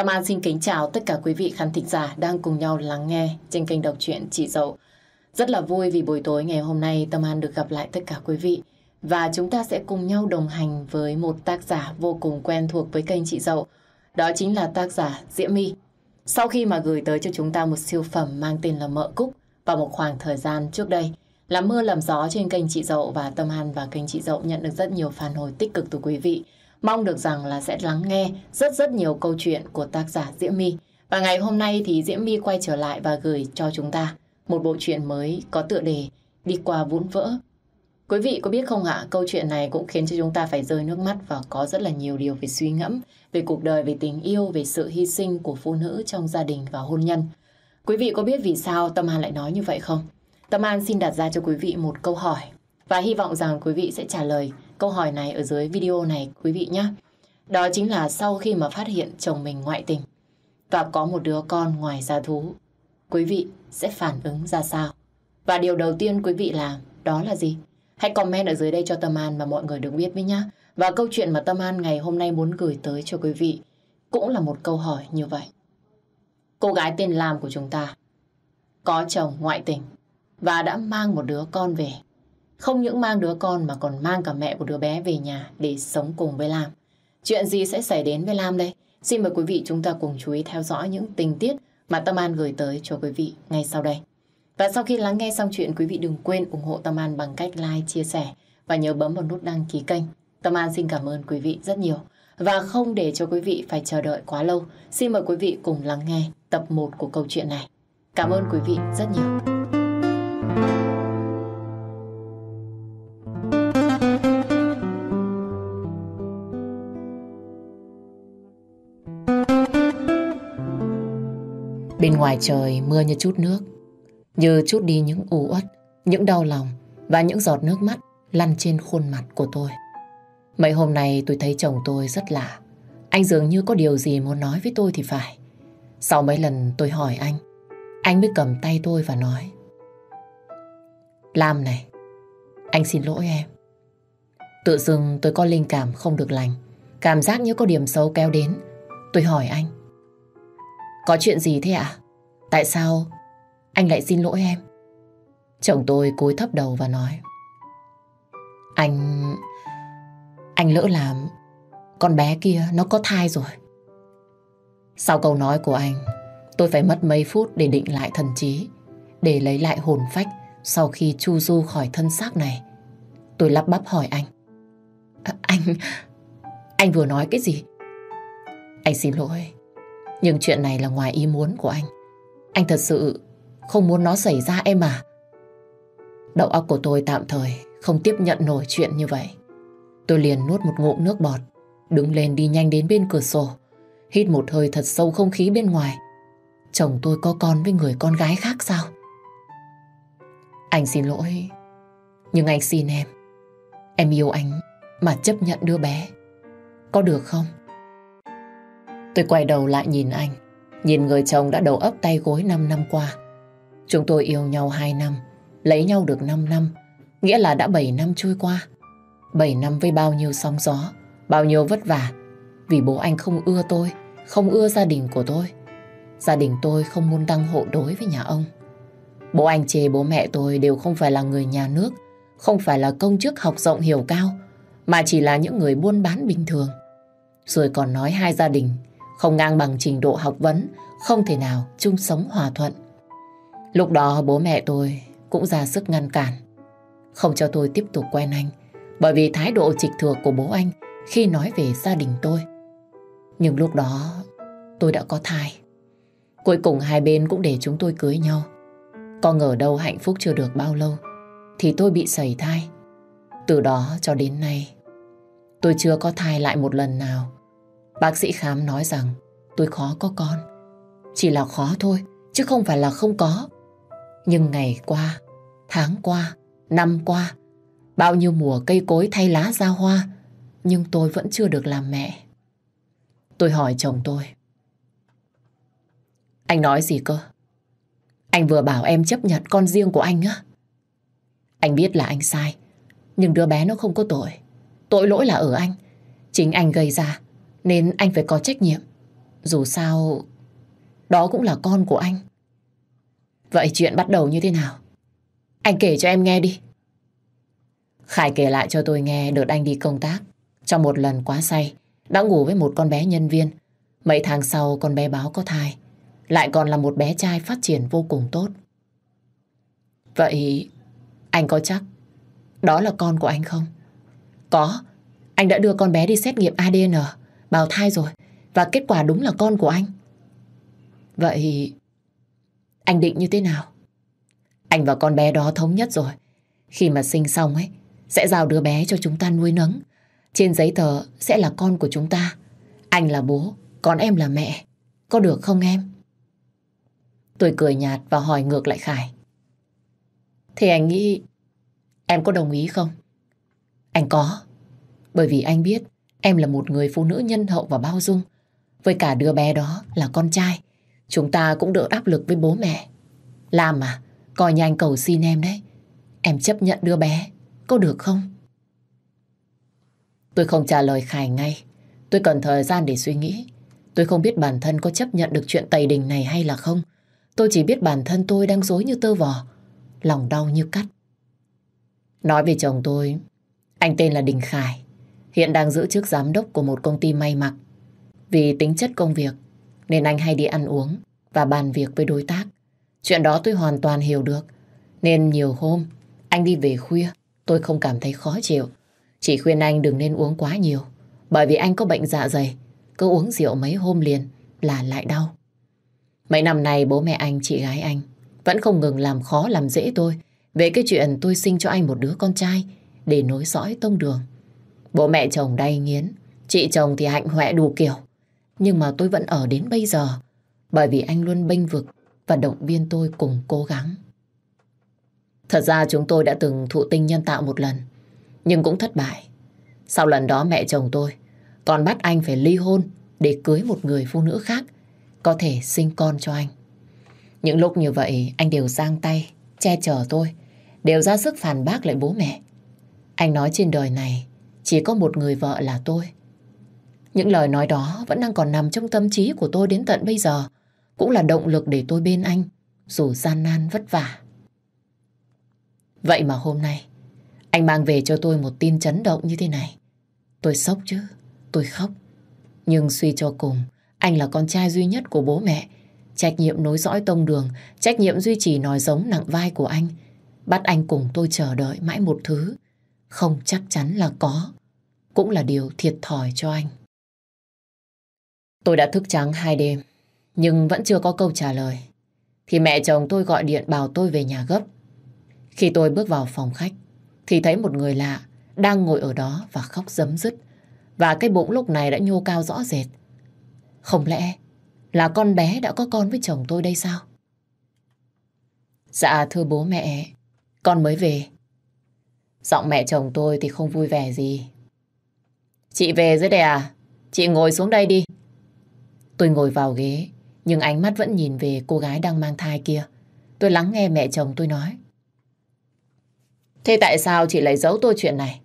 Tâm An xin kính chào tất cả quý vị khán thính giả đang cùng nhau lắng nghe trên kênh đọc truyện Chị Dậu. Rất là vui vì buổi tối ngày hôm nay Tâm An được gặp lại tất cả quý vị và chúng ta sẽ cùng nhau đồng hành với một tác giả vô cùng quen thuộc với kênh Chị Dậu. Đó chính là tác giả Diễm My. Sau khi mà gửi tới cho chúng ta một siêu phẩm mang tên là Mợ Cúc vào một khoảng thời gian trước đây, làm mưa làm gió trên kênh Chị Dậu và Tâm An và kênh Chị Dậu nhận được rất nhiều phản hồi tích cực từ quý vị. Mong được rằng là sẽ lắng nghe rất rất nhiều câu chuyện của tác giả Diễm My. Và ngày hôm nay thì Diễm My quay trở lại và gửi cho chúng ta một bộ truyện mới có tựa đề Đi qua vũn vỡ. Quý vị có biết không ạ, câu chuyện này cũng khiến cho chúng ta phải rơi nước mắt và có rất là nhiều điều phải suy ngẫm về cuộc đời, về tình yêu, về sự hy sinh của phụ nữ trong gia đình và hôn nhân. Quý vị có biết vì sao Tâm An lại nói như vậy không? Tâm An xin đặt ra cho quý vị một câu hỏi và hy vọng rằng quý vị sẽ trả lời câu hỏi này ở dưới video này quý vị nhé. Đó chính là sau khi mà phát hiện chồng mình ngoại tình và có một đứa con ngoài gia thú, quý vị sẽ phản ứng ra sao? Và điều đầu tiên quý vị làm đó là gì? Hãy comment ở dưới đây cho Tâm An và mọi người được biết với nhé. Và câu chuyện mà Tâm An ngày hôm nay muốn gửi tới cho quý vị cũng là một câu hỏi như vậy. Cô gái tên Lam của chúng ta có chồng ngoại tình và đã mang một đứa con về. Không những mang đứa con mà còn mang cả mẹ của đứa bé về nhà để sống cùng với Lam. Chuyện gì sẽ xảy đến với Lam đây? Xin mời quý vị chúng ta cùng chú ý theo dõi những tình tiết mà Tâm An gửi tới cho quý vị ngay sau đây. Và sau khi lắng nghe xong chuyện, quý vị đừng quên ủng hộ Tâm An bằng cách like, chia sẻ và nhớ bấm vào nút đăng ký kênh. Tâm An xin cảm ơn quý vị rất nhiều. Và không để cho quý vị phải chờ đợi quá lâu, xin mời quý vị cùng lắng nghe tập 1 của câu chuyện này. Cảm ơn quý vị rất nhiều. Bên ngoài trời mưa như chút nước, như chút đi những u uất, những đau lòng và những giọt nước mắt lăn trên khuôn mặt của tôi. Mấy hôm nay tôi thấy chồng tôi rất lạ. Anh dường như có điều gì muốn nói với tôi thì phải. Sau mấy lần tôi hỏi anh, anh mới cầm tay tôi và nói. Lam này, anh xin lỗi em. Tự dưng tôi có linh cảm không được lành. Cảm giác như có điểm xấu kéo đến. Tôi hỏi anh. Có chuyện gì thế ạ? Tại sao anh lại xin lỗi em? Chồng tôi cúi thấp đầu và nói. Anh... Anh lỡ làm con bé kia nó có thai rồi. Sau câu nói của anh, tôi phải mất mấy phút để định lại thần trí, để lấy lại hồn phách sau khi chu du khỏi thân xác này. Tôi lắp bắp hỏi anh. À, anh... Anh vừa nói cái gì? Anh xin lỗi. Nhưng chuyện này là ngoài ý muốn của anh. Anh thật sự không muốn nó xảy ra em à. Đầu óc của tôi tạm thời không tiếp nhận nổi chuyện như vậy. Tôi liền nuốt một ngụm nước bọt, đứng lên đi nhanh đến bên cửa sổ, hít một hơi thật sâu không khí bên ngoài. Chồng tôi có con với người con gái khác sao? Anh xin lỗi, nhưng anh xin em. Em yêu anh mà chấp nhận đứa bé. Có được không? Tôi quay đầu lại nhìn anh, nhìn người chồng đã đầu ấp tay gối 5 năm qua. Chúng tôi yêu nhau 2 năm, lấy nhau được 5 năm, nghĩa là đã 7 năm trôi qua. 7 năm với bao nhiêu sóng gió, bao nhiêu vất vả, vì bố anh không ưa tôi, không ưa gia đình của tôi. Gia đình tôi không muốn đăng hộ đối với nhà ông. Bố anh chê bố mẹ tôi đều không phải là người nhà nước, không phải là công chức học rộng hiểu cao, mà chỉ là những người buôn bán bình thường. Rồi còn nói hai gia đình không ngang bằng trình độ học vấn, không thể nào chung sống hòa thuận. Lúc đó bố mẹ tôi cũng ra sức ngăn cản, không cho tôi tiếp tục quen anh, bởi vì thái độ trịch thừa của bố anh khi nói về gia đình tôi. Nhưng lúc đó tôi đã có thai. Cuối cùng hai bên cũng để chúng tôi cưới nhau. Có ngờ đâu hạnh phúc chưa được bao lâu thì tôi bị sẩy thai. Từ đó cho đến nay tôi chưa có thai lại một lần nào. Bác sĩ khám nói rằng tôi khó có con. Chỉ là khó thôi, chứ không phải là không có. Nhưng ngày qua, tháng qua, năm qua, bao nhiêu mùa cây cối thay lá ra hoa, nhưng tôi vẫn chưa được làm mẹ. Tôi hỏi chồng tôi. Anh nói gì cơ? Anh vừa bảo em chấp nhận con riêng của anh á. Anh biết là anh sai, nhưng đứa bé nó không có tội. Tội lỗi là ở anh. Chính anh gây ra, nên anh phải có trách nhiệm. Dù sao, đó cũng là con của anh. Vậy chuyện bắt đầu như thế nào? Anh kể cho em nghe đi. Khải kể lại cho tôi nghe đợt anh đi công tác. Trong một lần quá say, đã ngủ với một con bé nhân viên. Mấy tháng sau con bé báo có thai. Lại còn là một bé trai phát triển vô cùng tốt. Vậy anh có chắc đó là con của anh không? Có. Anh đã đưa con bé đi xét nghiệm ADN, bào thai rồi. Và kết quả đúng là con của anh. Vậy anh định như thế nào? Anh và con bé đó thống nhất rồi. Khi mà sinh xong ấy, sẽ giao đứa bé cho chúng ta nuôi nấng. Trên giấy tờ sẽ là con của chúng ta. Anh là bố, còn em là mẹ. Có được không em? Tôi cười nhạt và hỏi ngược lại Khải. Thì anh nghĩ em có đồng ý không? Anh có. Bởi vì anh biết em là một người phụ nữ nhân hậu và bao dung. Với cả đứa bé đó là con trai. Chúng ta cũng đỡ áp lực với bố mẹ. Làm à? coi như anh cầu xin em đấy. Em chấp nhận đứa bé, có được không? Tôi không trả lời Khải ngay. Tôi cần thời gian để suy nghĩ. Tôi không biết bản thân có chấp nhận được chuyện tày đình này hay là không. Tôi chỉ biết bản thân tôi đang dối như tơ vò. Lòng đau như cắt. Nói về chồng tôi, anh tên là Đình Khải. Hiện đang giữ chức giám đốc của một công ty may mặc. Vì tính chất công việc, nên anh hay đi ăn uống và bàn việc với đối tác. Chuyện đó tôi hoàn toàn hiểu được. Nên nhiều hôm, anh đi về khuya, tôi không cảm thấy khó chịu. Chỉ khuyên anh đừng nên uống quá nhiều. Bởi vì anh có bệnh dạ dày, cứ uống rượu mấy hôm liền là lại đau. Mấy năm nay bố mẹ anh, chị gái anh vẫn không ngừng làm khó làm dễ tôi về cái chuyện tôi sinh cho anh một đứa con trai để nối dõi tông đường. Bố mẹ chồng đay nghiến, chị chồng thì hạnh hoẹ đủ kiểu. Nhưng mà tôi vẫn ở đến bây giờ bởi vì anh luôn bênh vực và động viên tôi cùng cố gắng. Thật ra chúng tôi đã từng thụ tinh nhân tạo một lần, nhưng cũng thất bại. Sau lần đó mẹ chồng tôi còn bắt anh phải ly hôn để cưới một người phụ nữ khác có thể sinh con cho anh. Những lúc như vậy anh đều giang tay, che chở tôi, đều ra sức phản bác lại bố mẹ. Anh nói trên đời này chỉ có một người vợ là tôi. Những lời nói đó vẫn đang còn nằm trong tâm trí của tôi đến tận bây giờ, cũng là động lực để tôi bên anh, dù gian nan vất vả. Vậy mà hôm nay, anh mang về cho tôi một tin chấn động như thế này. Tôi sốc chứ, tôi khóc. Nhưng suy cho cùng, anh là con trai duy nhất của bố mẹ. Trách nhiệm nối dõi tông đường, trách nhiệm duy trì nòi giống nặng vai của anh. Bắt anh cùng tôi chờ đợi mãi một thứ. Không chắc chắn là có. Cũng là điều thiệt thòi cho anh. Tôi đã thức trắng hai đêm, nhưng vẫn chưa có câu trả lời. Thì mẹ chồng tôi gọi điện bảo tôi về nhà gấp. Khi tôi bước vào phòng khách, thì thấy một người lạ đang ngồi ở đó và khóc dấm dứt. Và cái bụng lúc này đã nhô cao rõ rệt. Không lẽ là con bé đã có con với chồng tôi đây sao? Dạ thưa bố mẹ, con mới về. Giọng mẹ chồng tôi thì không vui vẻ gì. Chị về dưới đây à? Chị ngồi xuống đây đi. Tôi ngồi vào ghế, nhưng ánh mắt vẫn nhìn về cô gái đang mang thai kia. Tôi lắng nghe mẹ chồng tôi nói. Thế tại sao chị lại giấu tôi chuyện này?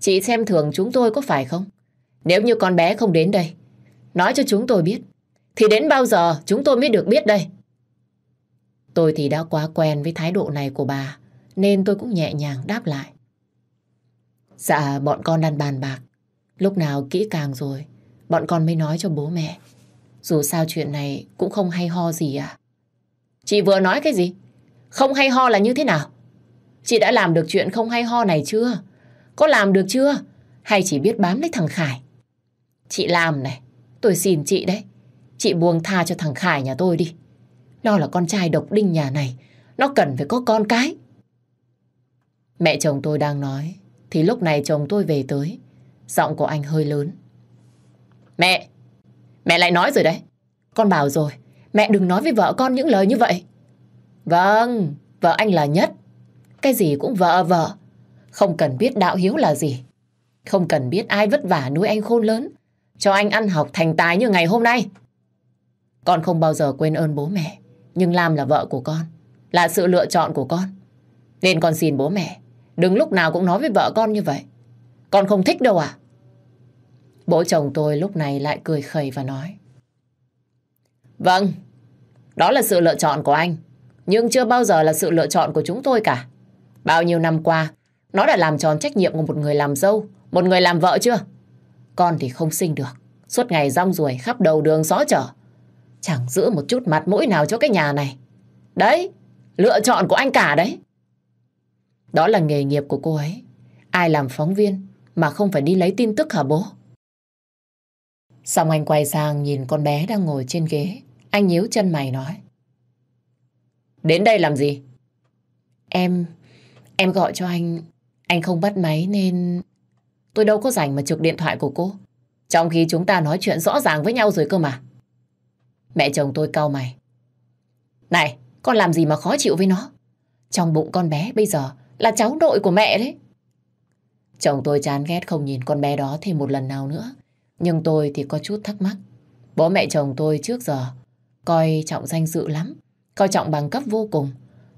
Chị xem thường chúng tôi có phải không? Nếu như con bé không đến đây, nói cho chúng tôi biết, thì đến bao giờ chúng tôi mới được biết đây? Tôi thì đã quá quen với thái độ này của bà, nên tôi cũng nhẹ nhàng đáp lại. Dạ, bọn con đang bàn bạc. Lúc nào kỹ càng rồi, bọn con mới nói cho bố mẹ. Dù sao chuyện này cũng không hay ho gì à. Chị vừa nói cái gì? Không hay ho là như thế nào? Chị đã làm được chuyện không hay ho này chưa? Có làm được chưa? Hay chỉ biết bám lấy thằng Khải? Chị làm này, tôi xin chị đấy. Chị buông tha cho thằng Khải nhà tôi đi. Nó là con trai độc đinh nhà này. Nó cần phải có con cái. Mẹ chồng tôi đang nói. Thì lúc này chồng tôi về tới. Giọng của anh hơi lớn. Mẹ! Mẹ lại nói rồi đấy. Con bảo rồi. Mẹ đừng nói với vợ con những lời như vậy. Vâng, vợ anh là nhất. Cái gì cũng vợ vợ. Không cần biết đạo hiếu là gì. Không cần biết ai vất vả nuôi anh khôn lớn. Cho anh ăn học thành tài như ngày hôm nay. Con không bao giờ quên ơn bố mẹ. Nhưng Lam là vợ của con. Là sự lựa chọn của con. Nên con xin bố mẹ. Đừng lúc nào cũng nói với vợ con như vậy. Con không thích đâu à? Bố chồng tôi lúc này lại cười khẩy và nói. Vâng, đó là sự lựa chọn của anh. Nhưng chưa bao giờ là sự lựa chọn của chúng tôi cả. Bao nhiêu năm qua, nó đã làm tròn trách nhiệm của một người làm dâu, một người làm vợ chưa? Con thì không sinh được. Suốt ngày rong ruổi khắp đầu đường xó chở. Chẳng giữ một chút mặt mũi nào cho cái nhà này. Đấy, lựa chọn của anh cả đấy. Đó là nghề nghiệp của cô ấy. Ai làm phóng viên mà không phải đi lấy tin tức hả bố? Xong anh quay sang nhìn con bé đang ngồi trên ghế. Anh nhíu chân mày nói. Đến đây làm gì? Em... Em gọi cho anh... Anh không bắt máy nên... Tôi đâu có rảnh mà trực điện thoại của cô. Trong khi chúng ta nói chuyện rõ ràng với nhau rồi cơ mà. Mẹ chồng tôi cau mày. Này, con làm gì mà khó chịu với nó? Trong bụng con bé bây giờ là cháu nội của mẹ đấy. Chồng tôi chán ghét không nhìn con bé đó thêm một lần nào nữa. Nhưng tôi thì có chút thắc mắc. Bố mẹ chồng tôi trước giờ coi trọng danh dự lắm, coi trọng bằng cấp vô cùng.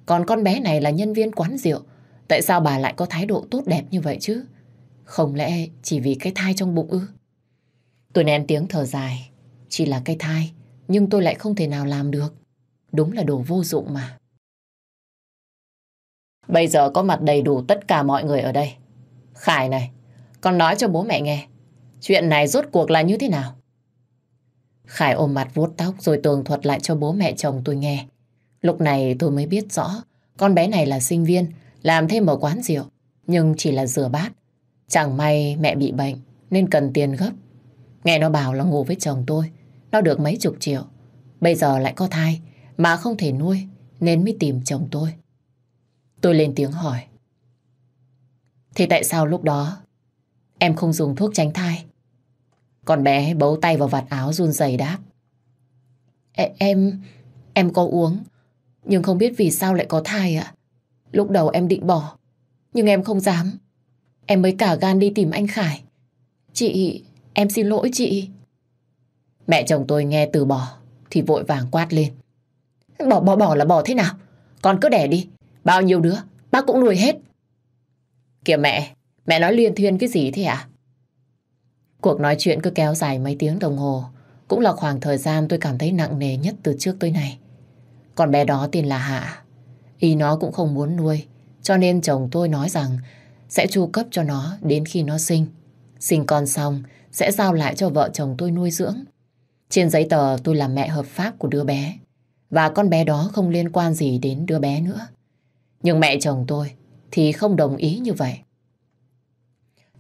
Còn con bé này là nhân viên quán rượu. Tại sao bà lại có thái độ tốt đẹp như vậy chứ? Không lẽ chỉ vì cái thai trong bụng ư? Tôi nén tiếng thở dài. Chỉ là cái thai, nhưng tôi lại không thể nào làm được. Đúng là đồ vô dụng mà. Bây giờ có mặt đầy đủ tất cả mọi người ở đây. Khải này, con nói cho bố mẹ nghe. Chuyện này rốt cuộc là như thế nào? Khải ôm mặt vuốt tóc rồi tường thuật lại cho bố mẹ chồng tôi nghe. Lúc này tôi mới biết rõ con bé này là sinh viên, làm thêm ở quán rượu, nhưng chỉ là rửa bát. Chẳng may mẹ bị bệnh nên cần tiền gấp. Nghe nó bảo là ngủ với chồng tôi, nó được mấy chục triệu. Bây giờ lại có thai mà không thể nuôi nên mới tìm chồng tôi. Tôi lên tiếng hỏi. Thế tại sao lúc đó em không dùng thuốc tránh thai? Con bé bấu tay vào vạt áo run rẩy đáp. E em, em có uống, nhưng không biết vì sao lại có thai ạ. Lúc đầu em định bỏ, nhưng em không dám. Em mới cả gan đi tìm anh Khải. Chị, em xin lỗi chị. Mẹ chồng tôi nghe từ bỏ, thì vội vàng quát lên. Bỏ bỏ bỏ là bỏ thế nào? Con cứ đẻ đi, bao nhiêu đứa, bác cũng nuôi hết. Kìa mẹ, mẹ nói liên thuyên cái gì thế ạ? À? Cuộc nói chuyện cứ kéo dài mấy tiếng đồng hồ. Cũng là khoảng thời gian tôi cảm thấy nặng nề nhất từ trước tới nay. Còn bé đó tên là Hạ. Y nó cũng không muốn nuôi. Cho nên chồng tôi nói rằng sẽ chu cấp cho nó đến khi nó sinh. Sinh con xong sẽ giao lại cho vợ chồng tôi nuôi dưỡng. Trên giấy tờ tôi là mẹ hợp pháp của đứa bé. Và con bé đó không liên quan gì đến đứa bé nữa. Nhưng mẹ chồng tôi thì không đồng ý như vậy.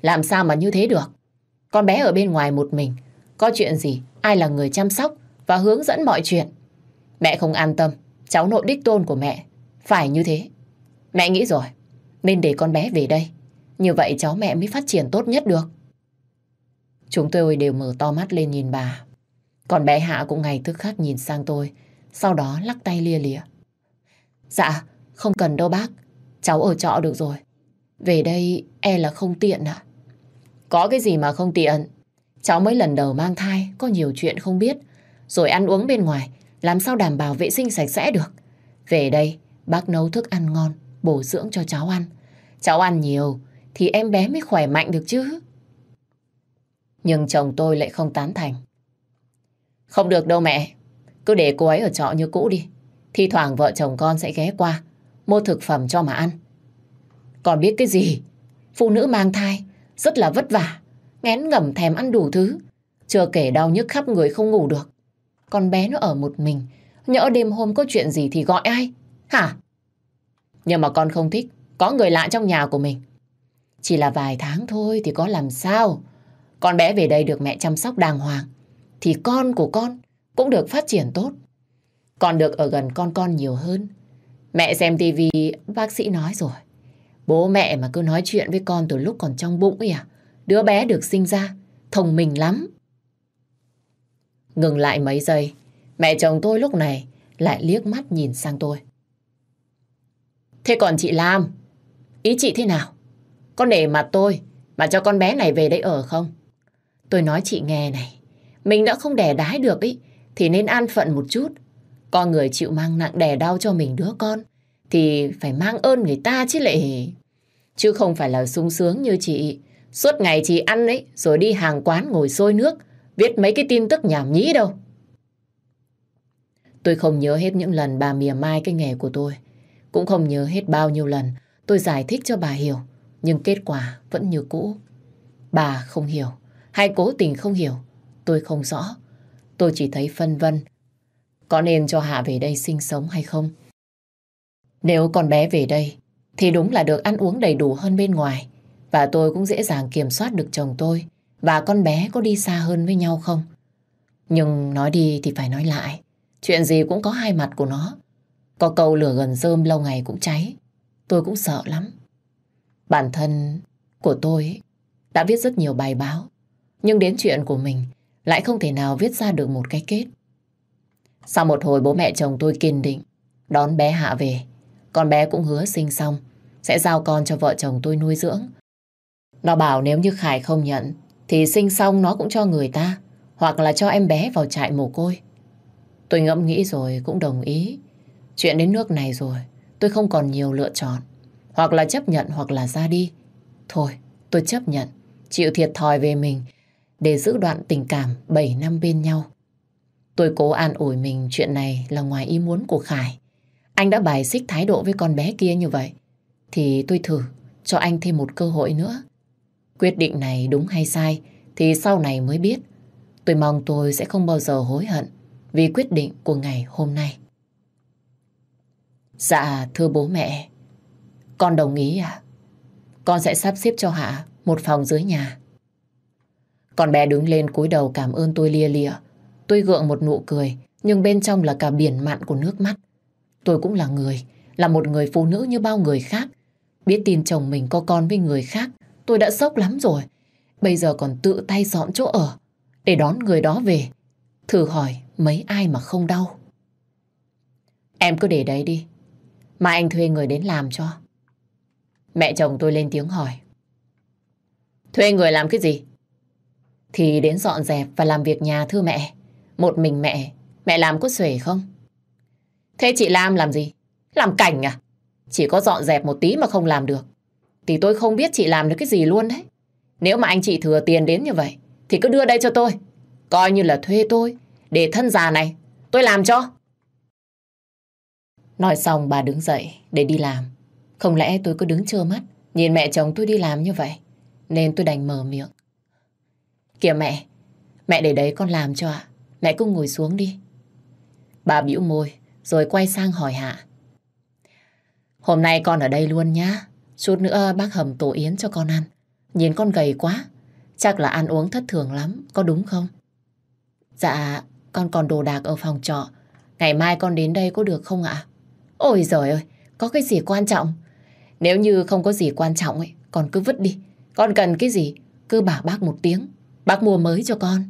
Làm sao mà như thế được? Con bé ở bên ngoài một mình, có chuyện gì, ai là người chăm sóc và hướng dẫn mọi chuyện. Mẹ không an tâm, cháu nội đích tôn của mẹ, phải như thế. Mẹ nghĩ rồi, nên để con bé về đây. Như vậy cháu mẹ mới phát triển tốt nhất được. Chúng tôi đều mở to mắt lên nhìn bà. Còn bé Hạ cũng ngày thức khắc nhìn sang tôi, sau đó lắc tay lia lịa. Dạ, không cần đâu bác, cháu ở trọ được rồi. Về đây e là không tiện à? Có cái gì mà không tiện? Cháu mới lần đầu mang thai, có nhiều chuyện không biết. Rồi ăn uống bên ngoài, làm sao đảm bảo vệ sinh sạch sẽ được. Về đây, bác nấu thức ăn ngon, bổ dưỡng cho cháu ăn. Cháu ăn nhiều, thì em bé mới khỏe mạnh được chứ. Nhưng chồng tôi lại không tán thành. Không được đâu mẹ, cứ để cô ấy ở trọ như cũ đi. Thi thoảng vợ chồng con sẽ ghé qua, mua thực phẩm cho mà ăn. Còn biết cái gì? Phụ nữ mang thai rất là vất vả, ngén ngẩm thèm ăn đủ thứ. Chưa kể đau nhức khắp người không ngủ được. Con bé nó ở một mình, nhỡ đêm hôm có chuyện gì thì gọi ai? Hả? Nhưng mà con không thích, có người lạ trong nhà của mình. Chỉ là vài tháng thôi thì có làm sao? Con bé về đây được mẹ chăm sóc đàng hoàng, thì con của con cũng được phát triển tốt. Con được ở gần con con nhiều hơn. Mẹ xem tivi bác sĩ nói rồi. Bố mẹ mà cứ nói chuyện với con từ lúc còn trong bụng ấy à? Đứa bé được sinh ra, thông minh lắm. Ngừng lại mấy giây, mẹ chồng tôi lúc này lại liếc mắt nhìn sang tôi. Thế còn chị Lam, ý chị thế nào? Có nể mặt tôi mà cho con bé này về đây ở không? Tôi nói chị nghe này, mình đã không đẻ đái được ý, thì nên an phận một chút. Con người chịu mang nặng đè đau cho mình đứa con, thì phải mang ơn người ta chứ lệ Chứ không phải là sung sướng như chị. Suốt ngày chị ăn ấy, rồi đi hàng quán ngồi sôi nước, viết mấy cái tin tức nhảm nhí đâu. Tôi không nhớ hết những lần bà mỉa mai cái nghề của tôi. Cũng không nhớ hết bao nhiêu lần tôi giải thích cho bà hiểu. Nhưng kết quả vẫn như cũ. Bà không hiểu, hay cố tình không hiểu. Tôi không rõ. Tôi chỉ thấy phân vân. Có nên cho Hạ về đây sinh sống hay không? Nếu con bé về đây, thì đúng là được ăn uống đầy đủ hơn bên ngoài. Và tôi cũng dễ dàng kiểm soát được chồng tôi. Và con bé có đi xa hơn với nhau không? Nhưng nói đi thì phải nói lại. Chuyện gì cũng có hai mặt của nó. Có câu lửa gần rơm lâu ngày cũng cháy. Tôi cũng sợ lắm. Bản thân của tôi đã viết rất nhiều bài báo. Nhưng đến chuyện của mình lại không thể nào viết ra được một cái kết. Sau một hồi bố mẹ chồng tôi kiên định đón bé Hạ về. Con bé cũng hứa sinh xong sẽ giao con cho vợ chồng tôi nuôi dưỡng. Nó bảo nếu như Khải không nhận thì sinh xong nó cũng cho người ta hoặc là cho em bé vào trại mồ côi. Tôi ngẫm nghĩ rồi cũng đồng ý. Chuyện đến nước này rồi, tôi không còn nhiều lựa chọn. Hoặc là chấp nhận hoặc là ra đi. Thôi, tôi chấp nhận, chịu thiệt thòi về mình để giữ đoạn tình cảm 7 năm bên nhau. Tôi cố an ủi mình chuyện này là ngoài ý muốn của Khải. Anh đã bài xích thái độ với con bé kia như vậy. Thì tôi thử cho anh thêm một cơ hội nữa. Quyết định này đúng hay sai thì sau này mới biết. Tôi mong tôi sẽ không bao giờ hối hận vì quyết định của ngày hôm nay. Dạ, thưa bố mẹ, con đồng ý à? Con sẽ sắp xếp cho Hạ một phòng dưới nhà. Con bé đứng lên cúi đầu cảm ơn tôi lia lịa. Tôi gượng một nụ cười, nhưng bên trong là cả biển mặn của nước mắt. Tôi cũng là người, là một người phụ nữ như bao người khác. Biết tin chồng mình có con với người khác, tôi đã sốc lắm rồi. Bây giờ còn tự tay dọn chỗ ở, để đón người đó về. Thử hỏi mấy ai mà không đau. Em cứ để đấy đi, mà anh thuê người đến làm cho. Mẹ chồng tôi lên tiếng hỏi. Thuê người làm cái gì? Thì đến dọn dẹp và làm việc nhà thưa mẹ. Một mình mẹ, mẹ làm có xuể không? Thế chị Lam làm gì? Làm cảnh à? Chỉ có dọn dẹp một tí mà không làm được. Thì tôi không biết chị làm được cái gì luôn đấy. Nếu mà anh chị thừa tiền đến như vậy, thì cứ đưa đây cho tôi. Coi như là thuê tôi, để thân già này, tôi làm cho. Nói xong bà đứng dậy để đi làm. Không lẽ tôi cứ đứng trơ mắt, nhìn mẹ chồng tôi đi làm như vậy. Nên tôi đành mở miệng. Kìa mẹ, mẹ để đấy con làm cho ạ. Mẹ cứ ngồi xuống đi. Bà bĩu môi, rồi quay sang hỏi Hạ. Hôm nay con ở đây luôn nhá. Chút nữa bác hầm tổ yến cho con ăn. Nhìn con gầy quá. Chắc là ăn uống thất thường lắm, có đúng không? Dạ, con còn đồ đạc ở phòng trọ. Ngày mai con đến đây có được không ạ? Ôi giời ơi, có cái gì quan trọng? Nếu như không có gì quan trọng ấy, con cứ vứt đi. Con cần cái gì, cứ bảo bác một tiếng. Bác mua mới cho con.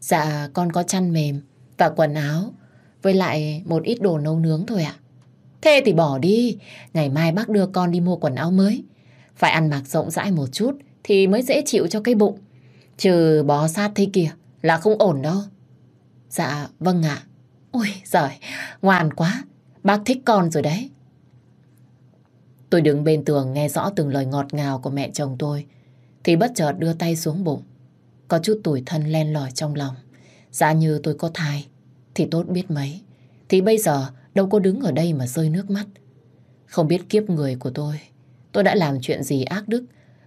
Dạ, con có chăn mềm và quần áo, với lại một ít đồ nấu nướng thôi ạ. Thế thì bỏ đi, ngày mai bác đưa con đi mua quần áo mới. Phải ăn mặc rộng rãi một chút thì mới dễ chịu cho cái bụng. Trừ bó sát thế kia là không ổn đâu. Dạ, vâng ạ. Ôi giời, ngoan quá. Bác thích con rồi đấy. Tôi đứng bên tường nghe rõ từng lời ngọt ngào của mẹ chồng tôi. Thì bất chợt đưa tay xuống bụng. Có chút tủi thân len lỏi trong lòng. Dạ như tôi có thai, thì tốt biết mấy. Thì bây giờ đâu có đứng ở đây mà rơi nước mắt. Không biết kiếp người của tôi, tôi đã làm chuyện gì ác đức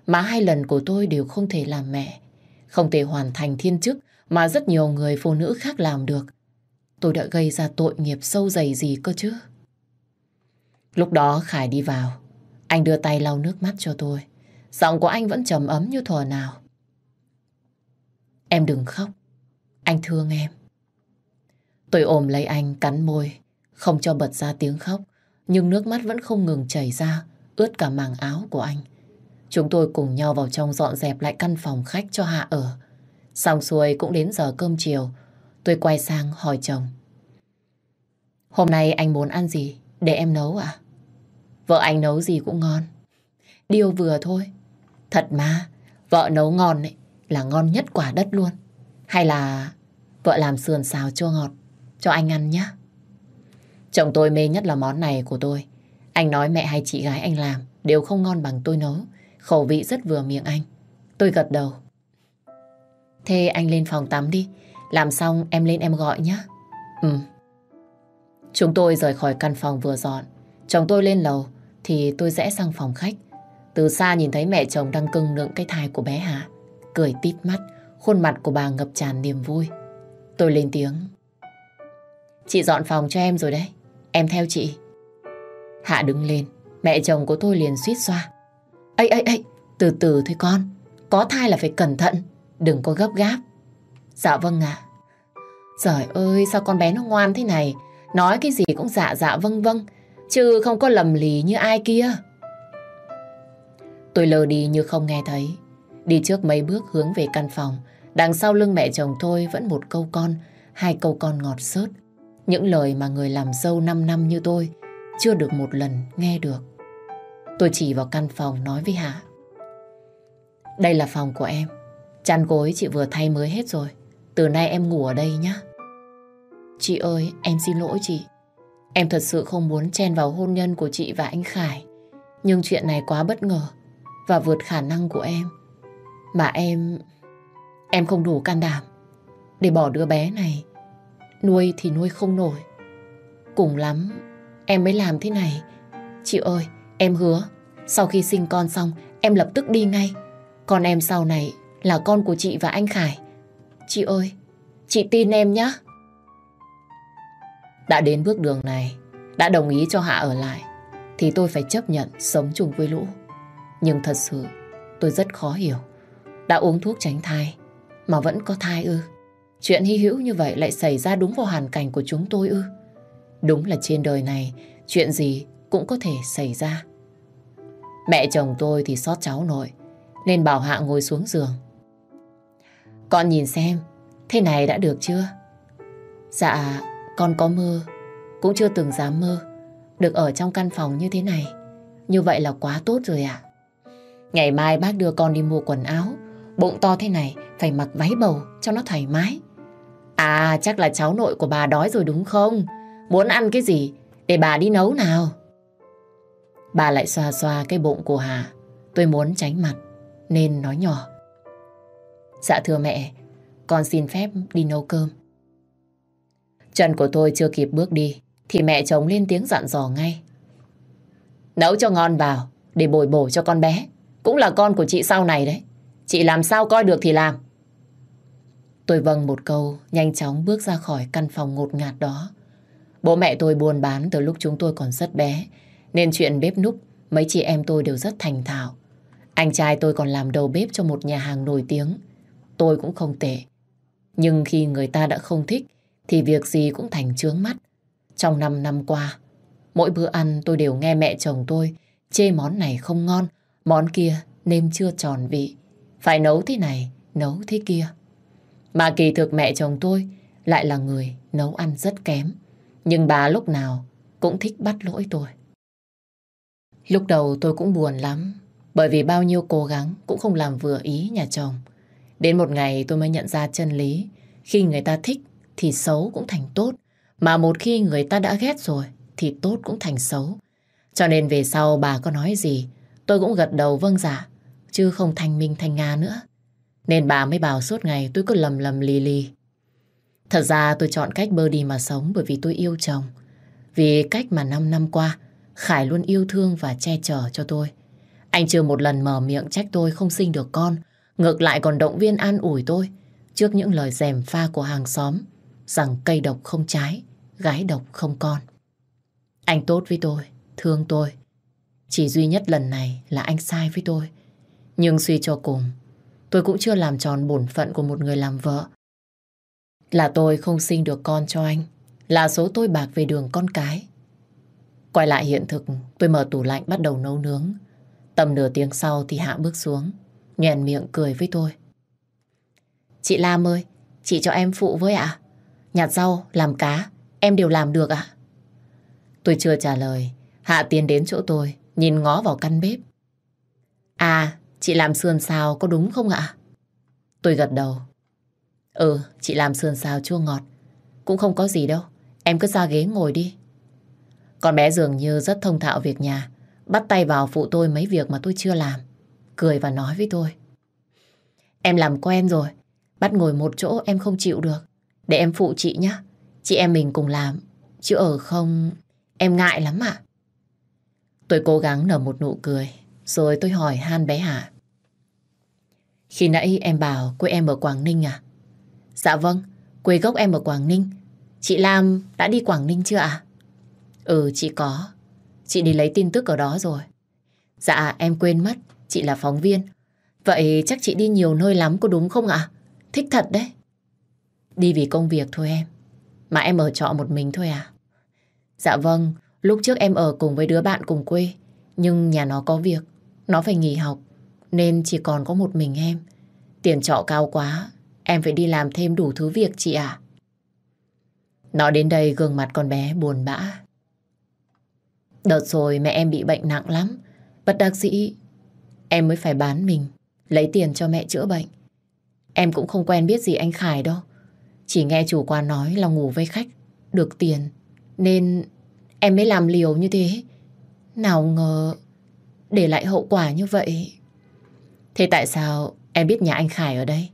mà hai lần của tôi đều không thể làm mẹ. Không thể hoàn thành thiên chức mà rất nhiều người phụ nữ khác làm được. Tôi đã gây ra tội nghiệp sâu dày gì cơ chứ? Lúc đó Khải đi vào, anh đưa tay lau nước mắt cho tôi. Giọng của anh vẫn trầm ấm như thuở nào. Em đừng khóc, anh thương em. Tôi ôm lấy anh cắn môi, không cho bật ra tiếng khóc, nhưng nước mắt vẫn không ngừng chảy ra, ướt cả màng áo của anh. Chúng tôi cùng nhau vào trong dọn dẹp lại căn phòng khách cho Hạ ở. Xong xuôi cũng đến giờ cơm chiều, tôi quay sang hỏi chồng. Hôm nay anh muốn ăn gì để em nấu à? Vợ anh nấu gì cũng ngon. Điều vừa thôi. Thật mà, vợ nấu ngon ấy, là ngon nhất quả đất luôn. Hay là vợ làm sườn xào chua ngọt, cho anh ăn nhé. Chồng tôi mê nhất là món này của tôi. Anh nói mẹ hay chị gái anh làm đều không ngon bằng tôi nấu. Khẩu vị rất vừa miệng anh. Tôi gật đầu. Thế anh lên phòng tắm đi. Làm xong em lên em gọi nhé. Ừ. Chúng tôi rời khỏi căn phòng vừa dọn. Chồng tôi lên lầu thì tôi rẽ sang phòng khách. Từ xa nhìn thấy mẹ chồng đang cưng nượng cái thai của bé Hạ. Cười tít mắt, khuôn mặt của bà ngập tràn niềm vui. Tôi lên tiếng. Chị dọn phòng cho em rồi đấy. Em theo chị. Hạ đứng lên, mẹ chồng của tôi liền suýt xoa. Ây, ây, ây, từ từ thôi con. Có thai là phải cẩn thận, đừng có gấp gáp. Dạ vâng ạ. Trời ơi, sao con bé nó ngoan thế này? Nói cái gì cũng dạ dạ vâng vâng, chứ không có lầm lì như ai kia. Tôi lờ đi như không nghe thấy. Đi trước mấy bước hướng về căn phòng, đằng sau lưng mẹ chồng tôi vẫn một câu con, hai câu con ngọt sớt. Những lời mà người làm dâu 5 năm như tôi chưa được một lần nghe được. Tôi chỉ vào căn phòng nói với Hạ. Đây là phòng của em. Chăn gối chị vừa thay mới hết rồi. Từ nay em ngủ ở đây nhé. Chị ơi, em xin lỗi chị. Em thật sự không muốn chen vào hôn nhân của chị và anh Khải. Nhưng chuyện này quá bất ngờ và vượt khả năng của em. Mà em... Em không đủ can đảm để bỏ đứa bé này. Nuôi thì nuôi không nổi. Cùng lắm, em mới làm thế này. Chị ơi, em hứa, sau khi sinh con xong, em lập tức đi ngay. Con em sau này là con của chị và anh Khải. Chị ơi, chị tin em nhé. Đã đến bước đường này, đã đồng ý cho Hạ ở lại, thì tôi phải chấp nhận sống chung với Lũ. Nhưng thật sự, tôi rất khó hiểu. Đã uống thuốc tránh thai, mà vẫn có thai ư. Chuyện hy hữu như vậy lại xảy ra đúng vào hoàn cảnh của chúng tôi ư. Đúng là trên đời này, chuyện gì cũng có thể xảy ra. Mẹ chồng tôi thì xót cháu nội, nên bảo Hạ ngồi xuống giường. Con nhìn xem, thế này đã được chưa? Dạ, con có mơ, cũng chưa từng dám mơ, được ở trong căn phòng như thế này. Như vậy là quá tốt rồi ạ. Ngày mai bác đưa con đi mua quần áo, bụng to thế này phải mặc váy bầu cho nó thoải mái. À, chắc là cháu nội của bà đói rồi đúng không? Muốn ăn cái gì để bà đi nấu nào? Bà lại xoa xoa cái bụng của Hà. Tôi muốn tránh mặt nên nói nhỏ. Dạ thưa mẹ, con xin phép đi nấu cơm. Chân của tôi chưa kịp bước đi thì mẹ chồng lên tiếng dặn dò ngay. Nấu cho ngon vào để bồi bổ cho con bé. Cũng là con của chị sau này đấy. Chị làm sao coi được thì làm. Tôi vâng một câu, nhanh chóng bước ra khỏi căn phòng ngột ngạt đó. Bố mẹ tôi buôn bán từ lúc chúng tôi còn rất bé, nên chuyện bếp núc mấy chị em tôi đều rất thành thạo. Anh trai tôi còn làm đầu bếp cho một nhà hàng nổi tiếng. Tôi cũng không tệ. Nhưng khi người ta đã không thích, thì việc gì cũng thành trướng mắt. Trong 5 năm qua, mỗi bữa ăn tôi đều nghe mẹ chồng tôi chê món này không ngon, món kia nêm chưa tròn vị. Phải nấu thế này, nấu thế kia. Mà kỳ thực mẹ chồng tôi lại là người nấu ăn rất kém. Nhưng bà lúc nào cũng thích bắt lỗi tôi. Lúc đầu tôi cũng buồn lắm, bởi vì bao nhiêu cố gắng cũng không làm vừa ý nhà chồng. Đến một ngày tôi mới nhận ra chân lý, khi người ta thích thì xấu cũng thành tốt, mà một khi người ta đã ghét rồi thì tốt cũng thành xấu. Cho nên về sau bà có nói gì, tôi cũng gật đầu vâng giả, dạ, chứ không thành minh thành nga nữa. Nên bà mới bảo suốt ngày tôi cứ lầm lầm lì lì. Thật ra tôi chọn cách bơ đi mà sống bởi vì tôi yêu chồng. Vì cách mà 5 năm qua, Khải luôn yêu thương và che chở cho tôi. Anh chưa một lần mở miệng trách tôi không sinh được con, ngược lại còn động viên an ủi tôi trước những lời dèm pha của hàng xóm rằng cây độc không trái, gái độc không con. Anh tốt với tôi, thương tôi. Chỉ duy nhất lần này là anh sai với tôi. Nhưng suy cho cùng, tôi cũng chưa làm tròn bổn phận của một người làm vợ. Là tôi không sinh được con cho anh, là số tôi bạc về đường con cái. Quay lại hiện thực, tôi mở tủ lạnh bắt đầu nấu nướng. Tầm nửa tiếng sau thì Hạ bước xuống, nhoèn miệng cười với tôi. Chị Lam ơi, chị cho em phụ với ạ. Nhặt rau, làm cá, em đều làm được ạ. Tôi chưa trả lời, Hạ tiến đến chỗ tôi, nhìn ngó vào căn bếp. À, chị làm sườn xào có đúng không ạ? Tôi gật đầu. Ừ, chị làm sườn xào chua ngọt. Cũng không có gì đâu. Em cứ ra ghế ngồi đi. Con bé dường như rất thông thạo việc nhà. Bắt tay vào phụ tôi mấy việc mà tôi chưa làm. Cười và nói với tôi. Em làm quen rồi. Bắt ngồi một chỗ em không chịu được. Để em phụ chị nhé. Chị em mình cùng làm. Chứ ở không, em ngại lắm ạ. Tôi cố gắng nở một nụ cười, rồi tôi hỏi han bé Hà. Khi nãy em bảo quê em ở Quảng Ninh à? Dạ vâng, quê gốc em ở Quảng Ninh. Chị Lam đã đi Quảng Ninh chưa ạ? Ừ, chị có. Chị đi lấy tin tức ở đó rồi. Dạ, em quên mất, chị là phóng viên. Vậy chắc chị đi nhiều nơi lắm có đúng không ạ? Thích thật đấy. Đi vì công việc thôi em. Mà em ở trọ một mình thôi à? Dạ vâng, lúc trước em ở cùng với đứa bạn cùng quê. Nhưng nhà nó có việc, nó phải nghỉ học. Nên chỉ còn có một mình em. Tiền trọ cao quá, em phải đi làm thêm đủ thứ việc chị à. Nó đến đây gương mặt con bé buồn bã. Đợt rồi mẹ em bị bệnh nặng lắm. Bất đắc dĩ, em mới phải bán mình, lấy tiền cho mẹ chữa bệnh. Em cũng không quen biết gì anh Khải đâu. Chỉ nghe chủ quán nói là ngủ với khách, được tiền. Nên em mới làm liều như thế. Nào ngờ để lại hậu quả như vậy. Thế tại sao em biết nhà anh Khải ở đây?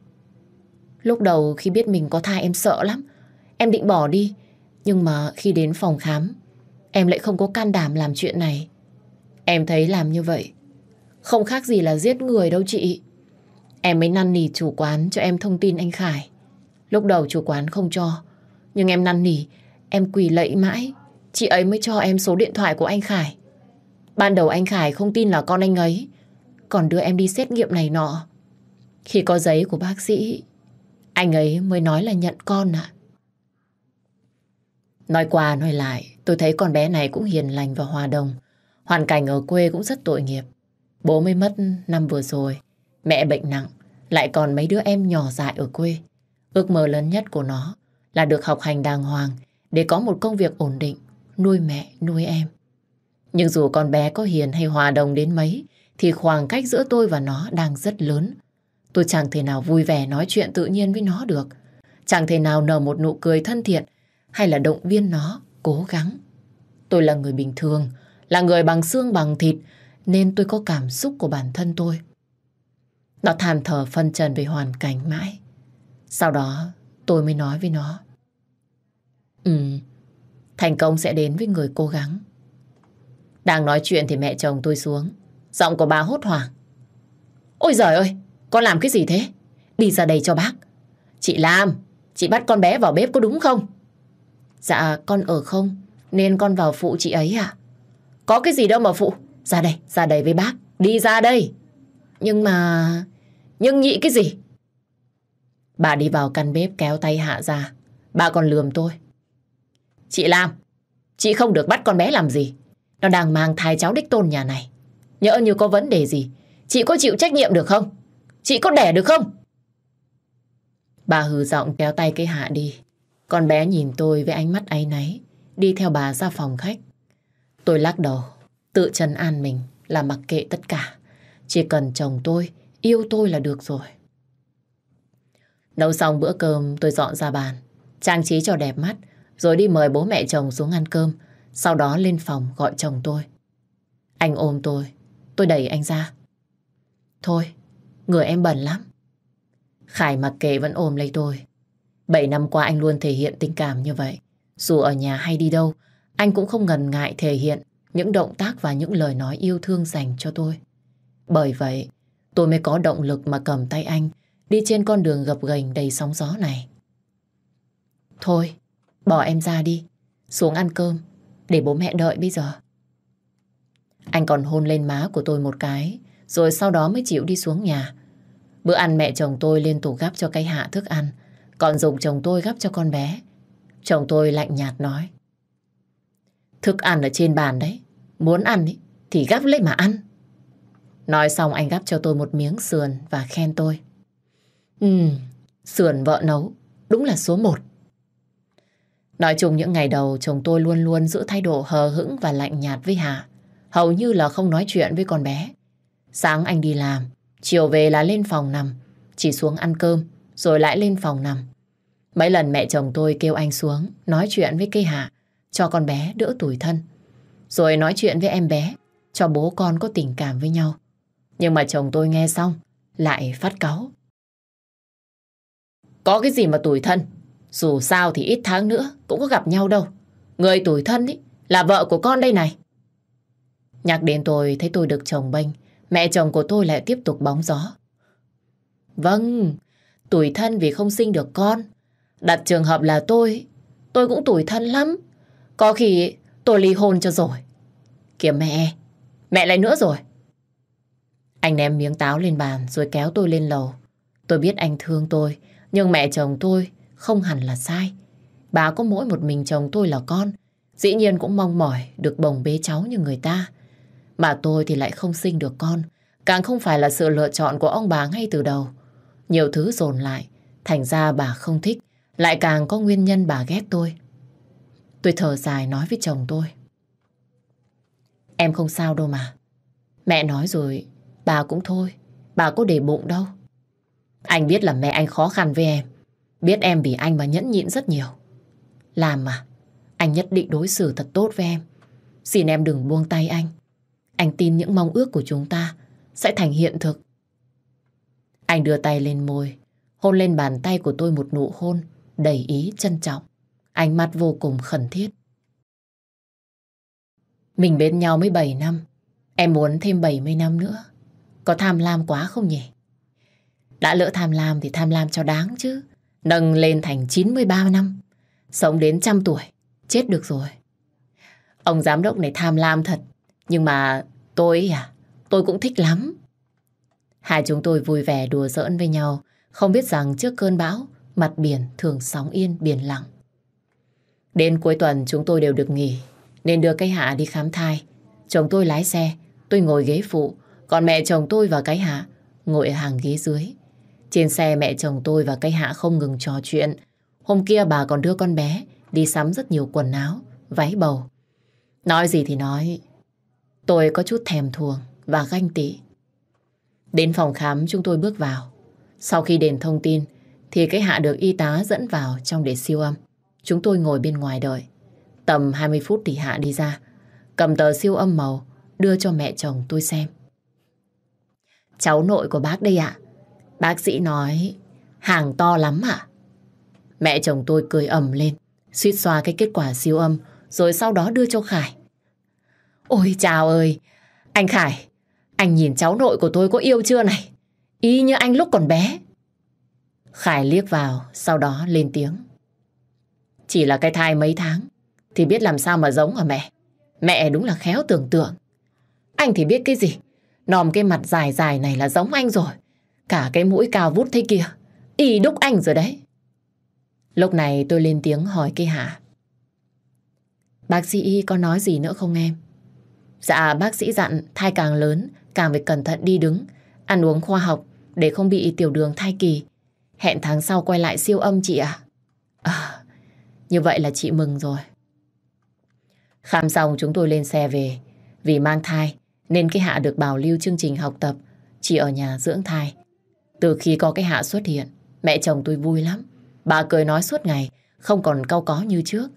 Lúc đầu khi biết mình có thai em sợ lắm. Em định bỏ đi. Nhưng mà khi đến phòng khám, em lại không có can đảm làm chuyện này. Em thấy làm như vậy không khác gì là giết người đâu chị. Em mới năn nỉ chủ quán cho em thông tin anh Khải. Lúc đầu chủ quán không cho. Nhưng em năn nỉ, em quỳ lạy mãi. Chị ấy mới cho em số điện thoại của anh Khải. Ban đầu anh Khải không tin là con anh ấy. Còn đưa em đi xét nghiệm này nọ. Khi có giấy của bác sĩ, anh ấy mới nói là nhận con ạ. Nói qua nói lại, tôi thấy con bé này cũng hiền lành và hòa đồng. Hoàn cảnh ở quê cũng rất tội nghiệp. Bố mới mất năm vừa rồi. Mẹ bệnh nặng, lại còn mấy đứa em nhỏ dại ở quê. Ước mơ lớn nhất của nó là được học hành đàng hoàng để có một công việc ổn định, nuôi mẹ, nuôi em. Nhưng dù con bé có hiền hay hòa đồng đến mấy, thì khoảng cách giữa tôi và nó đang rất lớn. Tôi chẳng thể nào vui vẻ nói chuyện tự nhiên với nó được. Chẳng thể nào nở một nụ cười thân thiện hay là động viên nó cố gắng. Tôi là người bình thường, là người bằng xương bằng thịt, nên tôi có cảm xúc của bản thân tôi. Nó than thở phân trần về hoàn cảnh mãi. Sau đó tôi mới nói với nó. Ừ, thành công sẽ đến với người cố gắng. Đang nói chuyện thì mẹ chồng tôi xuống. Giọng của bà hốt hoảng. Ôi giời ơi, con làm cái gì thế? Đi ra đây cho bác. Chị làm, chị bắt con bé vào bếp có đúng không? Dạ, con ở không, nên con vào phụ chị ấy à? Có cái gì đâu mà phụ. Ra đây, ra đây với bác. Đi ra đây. Nhưng mà... Nhưng nhị cái gì? Bà đi vào căn bếp kéo tay Hạ ra. Bà còn lườm tôi. Chị làm. Chị không được bắt con bé làm gì. Nó đang mang thai cháu đích tôn nhà này. Nhỡ như có vấn đề gì, chị có chịu trách nhiệm được không? Chị có đẻ được không? Bà hừ giọng kéo tay cái Hạ đi. Con bé nhìn tôi với ánh mắt áy náy, đi theo bà ra phòng khách. Tôi lắc đầu, Tự trấn an mình là mặc kệ tất cả. Chỉ cần chồng tôi, yêu tôi là được rồi. Nấu xong bữa cơm tôi dọn ra bàn, trang trí cho đẹp mắt, rồi đi mời bố mẹ chồng xuống ăn cơm, sau đó lên phòng gọi chồng tôi. Anh ôm tôi, tôi đẩy anh ra. Thôi, người em bẩn lắm. Khải mặc kệ vẫn ôm lấy tôi. Bảy năm qua anh luôn thể hiện tình cảm như vậy. Dù ở nhà hay đi đâu, anh cũng không ngần ngại thể hiện những động tác và những lời nói yêu thương dành cho tôi. Bởi vậy, tôi mới có động lực mà cầm tay anh đi trên con đường gập ghềnh đầy sóng gió này. Thôi, bỏ em ra đi, xuống ăn cơm, để bố mẹ đợi bây giờ. Anh còn hôn lên má của tôi một cái, rồi sau đó mới chịu đi xuống nhà. Bữa ăn mẹ chồng tôi liên tục gắp cho cây hạ thức ăn, còn dùng chồng tôi gắp cho con bé. Chồng tôi lạnh nhạt nói. Thức ăn ở trên bàn đấy. Muốn ăn ý, thì gắp lấy mà ăn. Nói xong anh gắp cho tôi một miếng sườn và khen tôi. Ừm, sườn vợ nấu, đúng là số một. Nói chung những ngày đầu chồng tôi luôn luôn giữ thái độ hờ hững và lạnh nhạt với Hà. Hầu như là không nói chuyện với con bé. Sáng anh đi làm, chiều về là lên phòng nằm, chỉ xuống ăn cơm, rồi lại lên phòng nằm. Mấy lần mẹ chồng tôi kêu anh xuống, nói chuyện với cây Hà, cho con bé đỡ tủi thân. Rồi nói chuyện với em bé, cho bố con có tình cảm với nhau. Nhưng mà chồng tôi nghe xong, lại phát cáu. Có cái gì mà tủi thân, dù sao thì ít tháng nữa cũng có gặp nhau đâu. Người tuổi thân ý, là vợ của con đây này. Nhắc đến tôi thấy tôi được chồng bênh, mẹ chồng của tôi lại tiếp tục bóng gió. Vâng, tuổi thân vì không sinh được con. Đặt trường hợp là tôi, tôi cũng tuổi thân lắm. Có khi tôi ly hôn cho rồi. Kìa mẹ, mẹ lại nữa rồi. Anh ném miếng táo lên bàn rồi kéo tôi lên lầu. Tôi biết anh thương tôi, nhưng mẹ chồng tôi không hẳn là sai. Bà có mỗi một mình chồng tôi là con, dĩ nhiên cũng mong mỏi được bồng bế cháu như người ta. Mà tôi thì lại không sinh được con, càng không phải là sự lựa chọn của ông bà ngay từ đầu. Nhiều thứ dồn lại, thành ra bà không thích, lại càng có nguyên nhân bà ghét tôi. Tôi thở dài nói với chồng tôi. Em không sao đâu mà. Mẹ nói rồi, bà cũng thôi, bà có để bụng đâu. Anh biết là mẹ anh khó khăn với em, biết em vì anh mà nhẫn nhịn rất nhiều. Làm mà, anh nhất định đối xử thật tốt với em. Xin em đừng buông tay anh. Anh tin những mong ước của chúng ta sẽ thành hiện thực. Anh đưa tay lên môi, hôn lên bàn tay của tôi một nụ hôn đầy ý trân trọng. Ánh mắt vô cùng khẩn thiết. Mình bên nhau mới 7 năm. Em muốn thêm 70 năm nữa. Có tham lam quá không nhỉ? Đã lỡ tham lam thì tham lam cho đáng chứ. Nâng lên thành 93 năm. Sống đến trăm tuổi. Chết được rồi. Ông giám đốc này tham lam thật. Nhưng mà tôi à, tôi cũng thích lắm. Hai chúng tôi vui vẻ đùa giỡn với nhau. Không biết rằng trước cơn bão, mặt biển thường sóng yên biển lặng. Đến cuối tuần chúng tôi đều được nghỉ, nên đưa cái hạ đi khám thai. Chồng tôi lái xe, tôi ngồi ghế phụ, còn mẹ chồng tôi và cái hạ ngồi ở hàng ghế dưới. Trên xe mẹ chồng tôi và cái hạ không ngừng trò chuyện. Hôm kia bà còn đưa con bé đi sắm rất nhiều quần áo, váy bầu. Nói gì thì nói, tôi có chút thèm thuồng và ganh tị. Đến phòng khám chúng tôi bước vào. Sau khi đền thông tin, thì cái hạ được y tá dẫn vào trong để siêu âm. Chúng tôi ngồi bên ngoài đợi. Tầm 20 phút thì hạ đi ra, cầm tờ siêu âm màu, đưa cho mẹ chồng tôi xem. Cháu nội của bác đây ạ. Bác sĩ nói hàng to lắm ạ. Mẹ chồng tôi cười ầm lên, suýt xoa cái kết quả siêu âm, rồi sau đó đưa cho Khải. Ôi chào ơi, anh Khải, anh nhìn cháu nội của tôi có yêu chưa này? Y như anh lúc còn bé. Khải liếc vào, sau đó lên tiếng. Chỉ là cái thai mấy tháng, thì biết làm sao mà giống hả mẹ? Mẹ đúng là khéo tưởng tượng. Anh thì biết cái gì? Nòm cái mặt dài dài này là giống anh rồi. Cả cái mũi cao vút thế kia. Y đúc anh rồi đấy. Lúc này tôi lên tiếng hỏi cây Hạ. Bác sĩ Y có nói gì nữa không em? Dạ bác sĩ dặn thai càng lớn càng phải cẩn thận đi đứng, ăn uống khoa học để không bị tiểu đường thai kỳ. Hẹn tháng sau quay lại siêu âm chị ạ. À, như vậy là chị mừng rồi. Khám xong chúng tôi lên xe về. Vì mang thai nên cái Hạ được bảo lưu chương trình học tập chỉ ở nhà dưỡng thai. Từ khi có cái Hạ xuất hiện, mẹ chồng tôi vui lắm. Bà cười nói suốt ngày, không còn cau có như trước.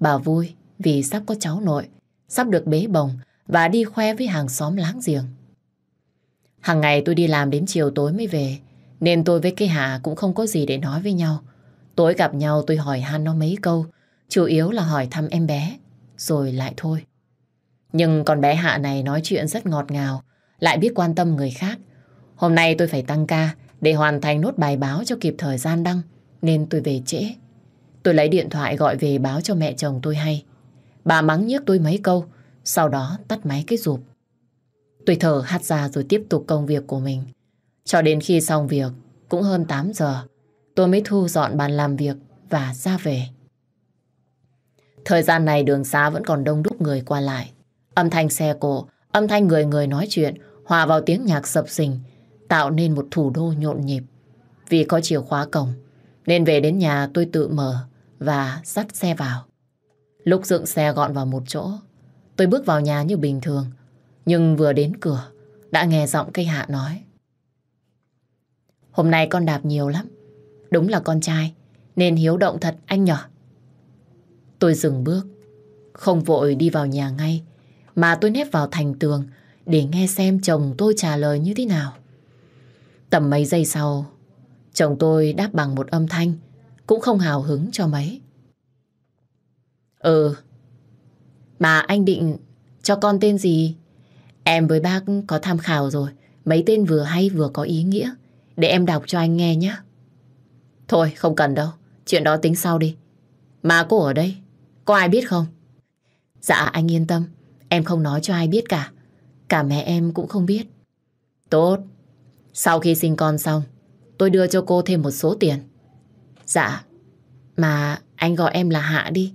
Bà vui vì sắp có cháu nội, sắp được bế bồng và đi khoe với hàng xóm láng giềng. Hàng ngày tôi đi làm đến chiều tối mới về, nên tôi với cái Hạ cũng không có gì để nói với nhau. Tối gặp nhau tôi hỏi han nó mấy câu, chủ yếu là hỏi thăm em bé, rồi lại thôi. Nhưng con bé Hạ này nói chuyện rất ngọt ngào, lại biết quan tâm người khác. Hôm nay tôi phải tăng ca để hoàn thành nốt bài báo cho kịp thời gian đăng, nên tôi về trễ. Tôi lấy điện thoại gọi về báo cho mẹ chồng tôi hay. Bà mắng nhiếc tôi mấy câu, sau đó tắt máy cái rụp. Tôi thở hắt ra rồi tiếp tục công việc của mình. Cho đến khi xong việc, cũng hơn 8 giờ, tôi mới thu dọn bàn làm việc và ra về. Thời gian này đường xá vẫn còn đông đúc người qua lại. Âm thanh xe cộ, âm thanh người người nói chuyện hòa vào tiếng nhạc sập sình tạo nên một thủ đô nhộn nhịp. Vì có chìa khóa cổng nên về đến nhà tôi tự mở và dắt xe vào. Lúc dựng xe gọn vào một chỗ tôi bước vào nhà như bình thường, nhưng vừa đến cửa, đã nghe giọng cây hạ nói. Hôm nay con đạp nhiều lắm, Đúng là con trai, Nên hiếu động thật anh nhỏ. Tôi dừng bước, Không vội đi vào nhà ngay, Mà tôi nép vào thành tường Để nghe xem chồng tôi trả lời như thế nào. Tầm mấy giây sau, Chồng tôi đáp bằng một âm thanh, Cũng không hào hứng cho mấy. Ừ mà anh định cho con tên gì? Em với bác có tham khảo rồi. Mấy tên vừa hay vừa có ý nghĩa. Để em đọc cho anh nghe nhé. Thôi không cần đâu. Chuyện đó tính sau đi. Mà cô ở đây. Có ai biết không? Dạ anh yên tâm. Em không nói cho ai biết cả. Cả mẹ em cũng không biết. Tốt. Sau khi sinh con xong, tôi đưa cho cô thêm một số tiền. Dạ. Mà anh gọi em là Hạ đi.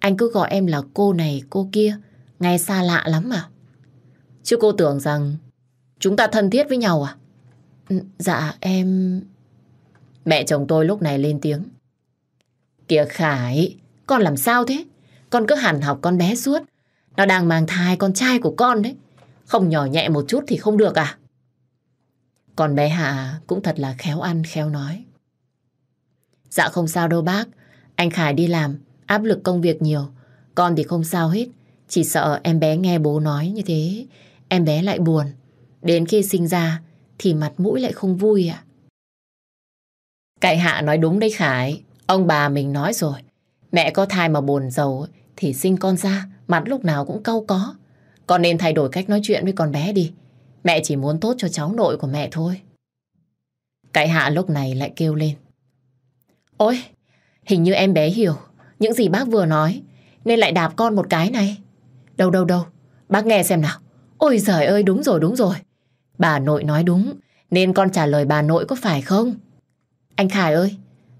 Anh cứ gọi em là cô này cô kia. Nghe xa lạ lắm mà. Chứ cô tưởng rằng chúng ta thân thiết với nhau à? Ừ, dạ em... Mẹ chồng tôi lúc này lên tiếng. Kìa Khải, con làm sao thế? Con cứ hẳn học con bé suốt. Nó đang mang thai con trai của con đấy. Không nhỏ nhẹ một chút thì không được à? Còn bé Hạ cũng thật là khéo ăn, khéo nói. Dạ không sao đâu bác. Anh Khải đi làm, áp lực công việc nhiều. Con thì không sao hết. Chỉ sợ em bé nghe bố nói như thế, em bé lại buồn. Đến khi sinh ra thì mặt mũi lại không vui ạ. Cậy Hạ nói đúng đấy Khải. Ông bà mình nói rồi. Mẹ có thai mà buồn giàu thì sinh con ra, mặt lúc nào cũng cau có. Con nên thay đổi cách nói chuyện với con bé đi. Mẹ chỉ muốn tốt cho cháu nội của mẹ thôi. Cậy Hạ lúc này lại kêu lên. Ôi, hình như em bé hiểu những gì bác vừa nói, nên lại đạp con một cái này. Đâu đâu đâu, bác nghe xem nào. Ôi giời ơi, đúng rồi, đúng rồi. Bà nội nói đúng, nên con trả lời bà nội có phải không? Anh Khải ơi,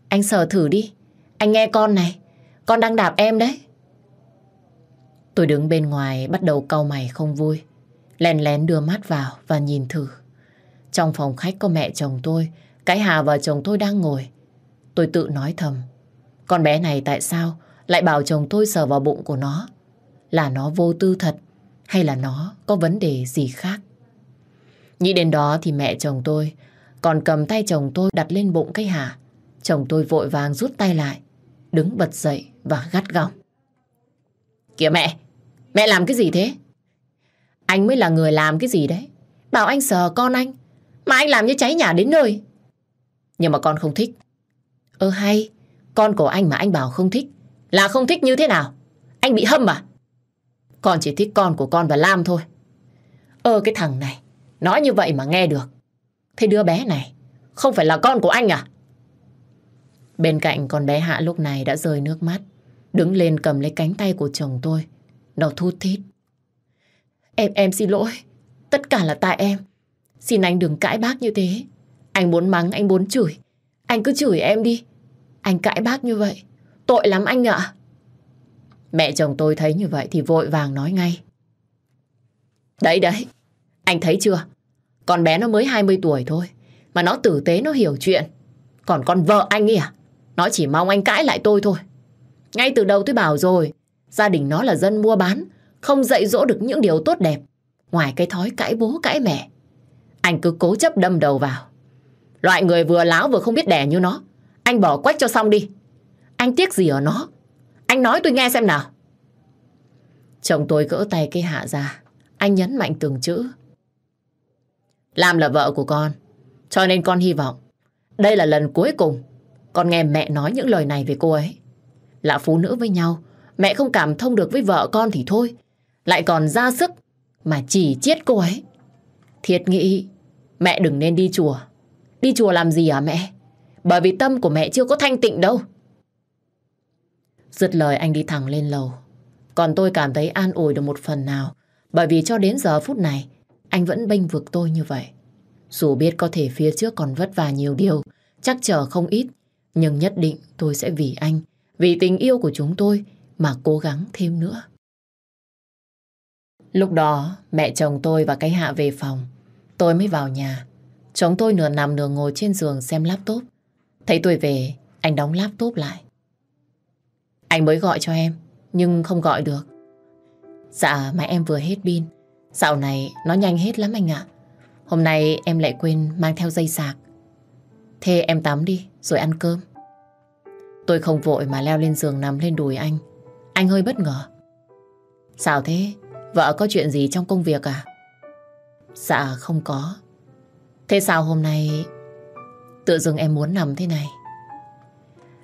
anh sờ thử đi. Anh nghe con này, con đang đạp em đấy. Tôi đứng bên ngoài bắt đầu cau mày không vui. Lén lén đưa mắt vào và nhìn thử. Trong phòng khách có mẹ chồng tôi, cái Hà và chồng tôi đang ngồi. Tôi tự nói thầm. Con bé này tại sao lại bảo chồng tôi sờ vào bụng của nó? Là nó vô tư thật hay là nó có vấn đề gì khác? Nghĩ đến đó thì mẹ chồng tôi còn cầm tay chồng tôi đặt lên bụng cái hả Chồng tôi vội vàng rút tay lại, đứng bật dậy và gắt gỏng. Kìa mẹ, mẹ làm cái gì thế? Anh mới là người làm cái gì đấy. Bảo anh sờ con anh, mà anh làm như cháy nhà đến nơi. Nhưng mà con không thích. Ơ hay, con của anh mà anh bảo không thích, là không thích như thế nào? Anh bị hâm à? Con chỉ thích con của con và Lam thôi. Ơ cái thằng này, nói như vậy mà nghe được. Thế đứa bé này, không phải là con của anh à? Bên cạnh con bé Hạ lúc này đã rơi nước mắt. Đứng lên cầm lấy cánh tay của chồng tôi. Nó thút thít. Em, em xin lỗi. Tất cả là tại em. Xin anh đừng cãi bác như thế. Anh muốn mắng, anh muốn chửi. Anh cứ chửi em đi. Anh cãi bác như vậy. Tội lắm anh ạ. Mẹ chồng tôi thấy như vậy thì vội vàng nói ngay. Đấy đấy, anh thấy chưa? Con bé nó mới 20 tuổi thôi. Mà nó tử tế nó hiểu chuyện. Còn con vợ anh ấy à? Nó chỉ mong anh cãi lại tôi thôi. Ngay từ đầu tôi bảo rồi. Gia đình nó là dân mua bán. Không dạy dỗ được những điều tốt đẹp. Ngoài cái thói cãi bố cãi mẹ. Anh cứ cố chấp đâm đầu vào. Loại người vừa láo vừa không biết đẻ như nó. Anh bỏ quách cho xong đi. Anh tiếc gì ở nó? Anh nói tôi nghe xem nào. Chồng tôi gỡ tay cây hạ ra. Anh nhấn mạnh từng chữ. Lam là vợ của con. Cho nên con hy vọng. Đây là lần cuối cùng con nghe mẹ nói những lời này về cô ấy. Là phụ nữ với nhau. Mẹ không cảm thông được với vợ con thì thôi. Lại còn ra sức mà chỉ chết cô ấy. Thiệt nghĩ, mẹ đừng nên đi chùa. Đi chùa làm gì hả mẹ? Bởi vì tâm của mẹ chưa có thanh tịnh đâu. Dứt lời anh đi thẳng lên lầu. Còn tôi cảm thấy an ủi được một phần nào. Bởi vì cho đến giờ phút này, anh vẫn bênh vực tôi như vậy. Dù biết có thể phía trước còn vất vả nhiều điều, chắc chờ không ít, nhưng nhất định tôi sẽ vì anh, vì tình yêu của chúng tôi mà cố gắng thêm nữa. Lúc đó, mẹ chồng tôi và cái hạ về phòng. Tôi mới vào nhà. Chồng tôi nửa nằm nửa ngồi trên giường xem laptop. Thấy tôi về, anh đóng laptop lại. Anh mới gọi cho em, nhưng không gọi được. Dạ, mà em vừa hết pin. Dạo này nó nhanh hết lắm anh ạ. Hôm nay em lại quên mang theo dây sạc. Thế em tắm đi, rồi ăn cơm. Tôi không vội mà leo lên giường nằm lên đùi anh. Anh hơi bất ngờ. Sao thế? Vợ có chuyện gì trong công việc à? Dạ không có. Thế sao hôm nay tự dưng em muốn nằm thế này?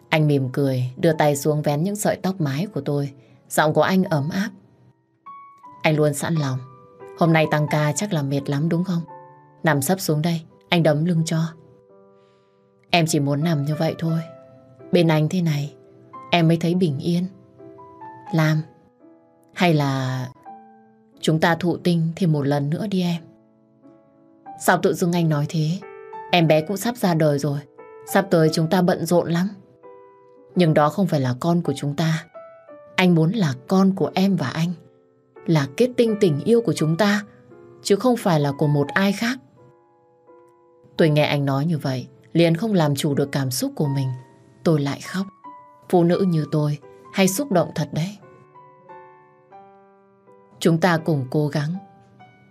Anh mỉm cười, đưa tay xuống vén những sợi tóc mái của tôi. Giọng của anh ấm áp. Anh luôn sẵn lòng. Hôm nay tăng ca chắc là mệt lắm đúng không? Nằm sấp xuống đây, anh đấm lưng cho. Em chỉ muốn nằm như vậy thôi. Bên anh thế này, em mới thấy bình yên. Làm. Hay là chúng ta thụ tinh thêm một lần nữa đi em. Sao tự dưng anh nói thế? Em bé cũng sắp ra đời rồi. Sắp tới chúng ta bận rộn lắm. Nhưng đó không phải là con của chúng ta. Anh muốn là con của em và anh. Là kết tinh tình yêu của chúng ta. Chứ không phải là của một ai khác. Tôi nghe anh nói như vậy. Liền không làm chủ được cảm xúc của mình. Tôi lại khóc. Phụ nữ như tôi hay xúc động thật đấy. Chúng ta cùng cố gắng.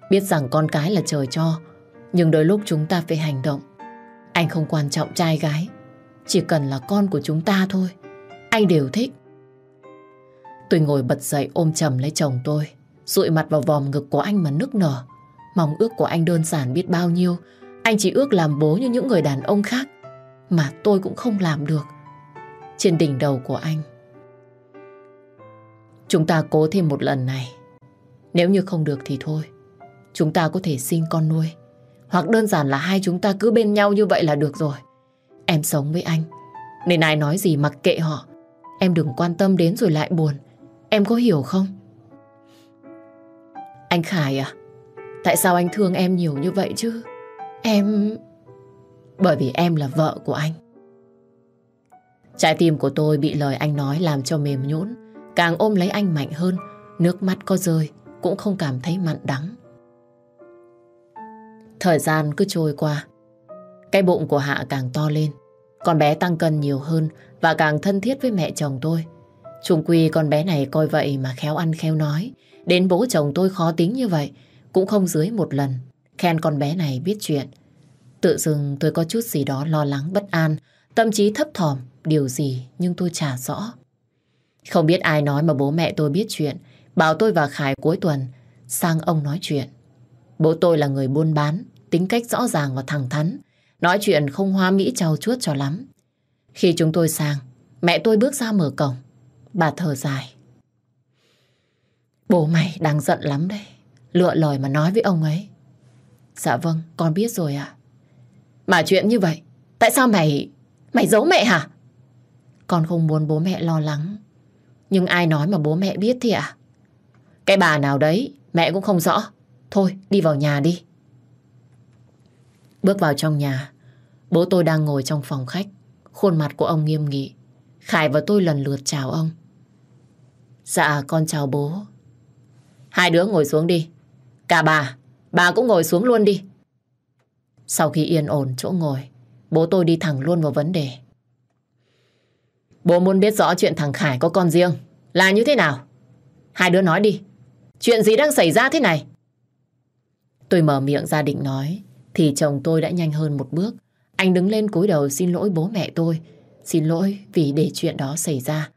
Biết rằng con cái là trời cho. Nhưng đôi lúc chúng ta phải hành động. Anh không quan trọng trai gái. Chỉ cần là con của chúng ta thôi. Anh đều thích. Tôi ngồi bật dậy ôm chầm lấy chồng tôi. Rụi mặt vào vòng ngực của anh mà nức nở. Mong ước của anh đơn giản biết bao nhiêu. Anh chỉ ước làm bố như những người đàn ông khác. Mà tôi cũng không làm được. Trên đỉnh đầu của anh. Chúng ta cố thêm một lần này. Nếu như không được thì thôi. Chúng ta có thể sinh con nuôi. Hoặc đơn giản là hai chúng ta cứ bên nhau như vậy là được rồi. Em sống với anh. Nên ai nói gì mặc kệ họ. Em đừng quan tâm đến rồi lại buồn. Em có hiểu không? Anh Khải à? Tại sao anh thương em nhiều như vậy chứ? Em... Bởi vì em là vợ của anh. Trái tim của tôi bị lời anh nói làm cho mềm nhũn, càng ôm lấy anh mạnh hơn, nước mắt có rơi cũng không cảm thấy mặn đắng. Thời gian cứ trôi qua, cái bụng của Hạ càng to lên, con bé tăng cân nhiều hơn và càng thân thiết với mẹ chồng tôi. Trung quy con bé này coi vậy mà khéo ăn khéo nói, đến bố chồng tôi khó tính như vậy, cũng không dưới một lần, khen con bé này biết chuyện. Tự dưng tôi có chút gì đó lo lắng bất an, tâm trí thấp thỏm, điều gì nhưng tôi chả rõ. Không biết ai nói mà bố mẹ tôi biết chuyện, bảo tôi và Khải cuối tuần sang ông nói chuyện. Bố tôi là người buôn bán, tính cách rõ ràng và thẳng thắn, nói chuyện không hoa mỹ trau chuốt cho lắm. Khi chúng tôi sang, mẹ tôi bước ra mở cổng, bà thở dài. Bố mày đang giận lắm đấy, lựa lời mà nói với ông ấy. Dạ vâng, con biết rồi ạ. Mà chuyện như vậy, tại sao mày... Mày giấu mẹ hả? Con không muốn bố mẹ lo lắng. Nhưng ai nói mà bố mẹ biết thì ạ? À? Cái bà nào đấy, mẹ cũng không rõ. Thôi, đi vào nhà đi. Bước vào trong nhà, bố tôi đang ngồi trong phòng khách. Khuôn mặt của ông nghiêm nghị. Khải và tôi lần lượt chào ông. Dạ, con chào bố. Hai đứa ngồi xuống đi. Cả bà, bà cũng ngồi xuống luôn đi. Sau khi yên ổn chỗ ngồi, bố tôi đi thẳng luôn vào vấn đề. Bố muốn biết rõ chuyện thằng Khải có con riêng là như thế nào? Hai đứa nói đi. Chuyện gì đang xảy ra thế này? Tôi mở miệng ra định nói thì chồng tôi đã nhanh hơn một bước. Anh đứng lên cúi đầu xin lỗi bố mẹ tôi. Xin lỗi vì để chuyện đó xảy ra.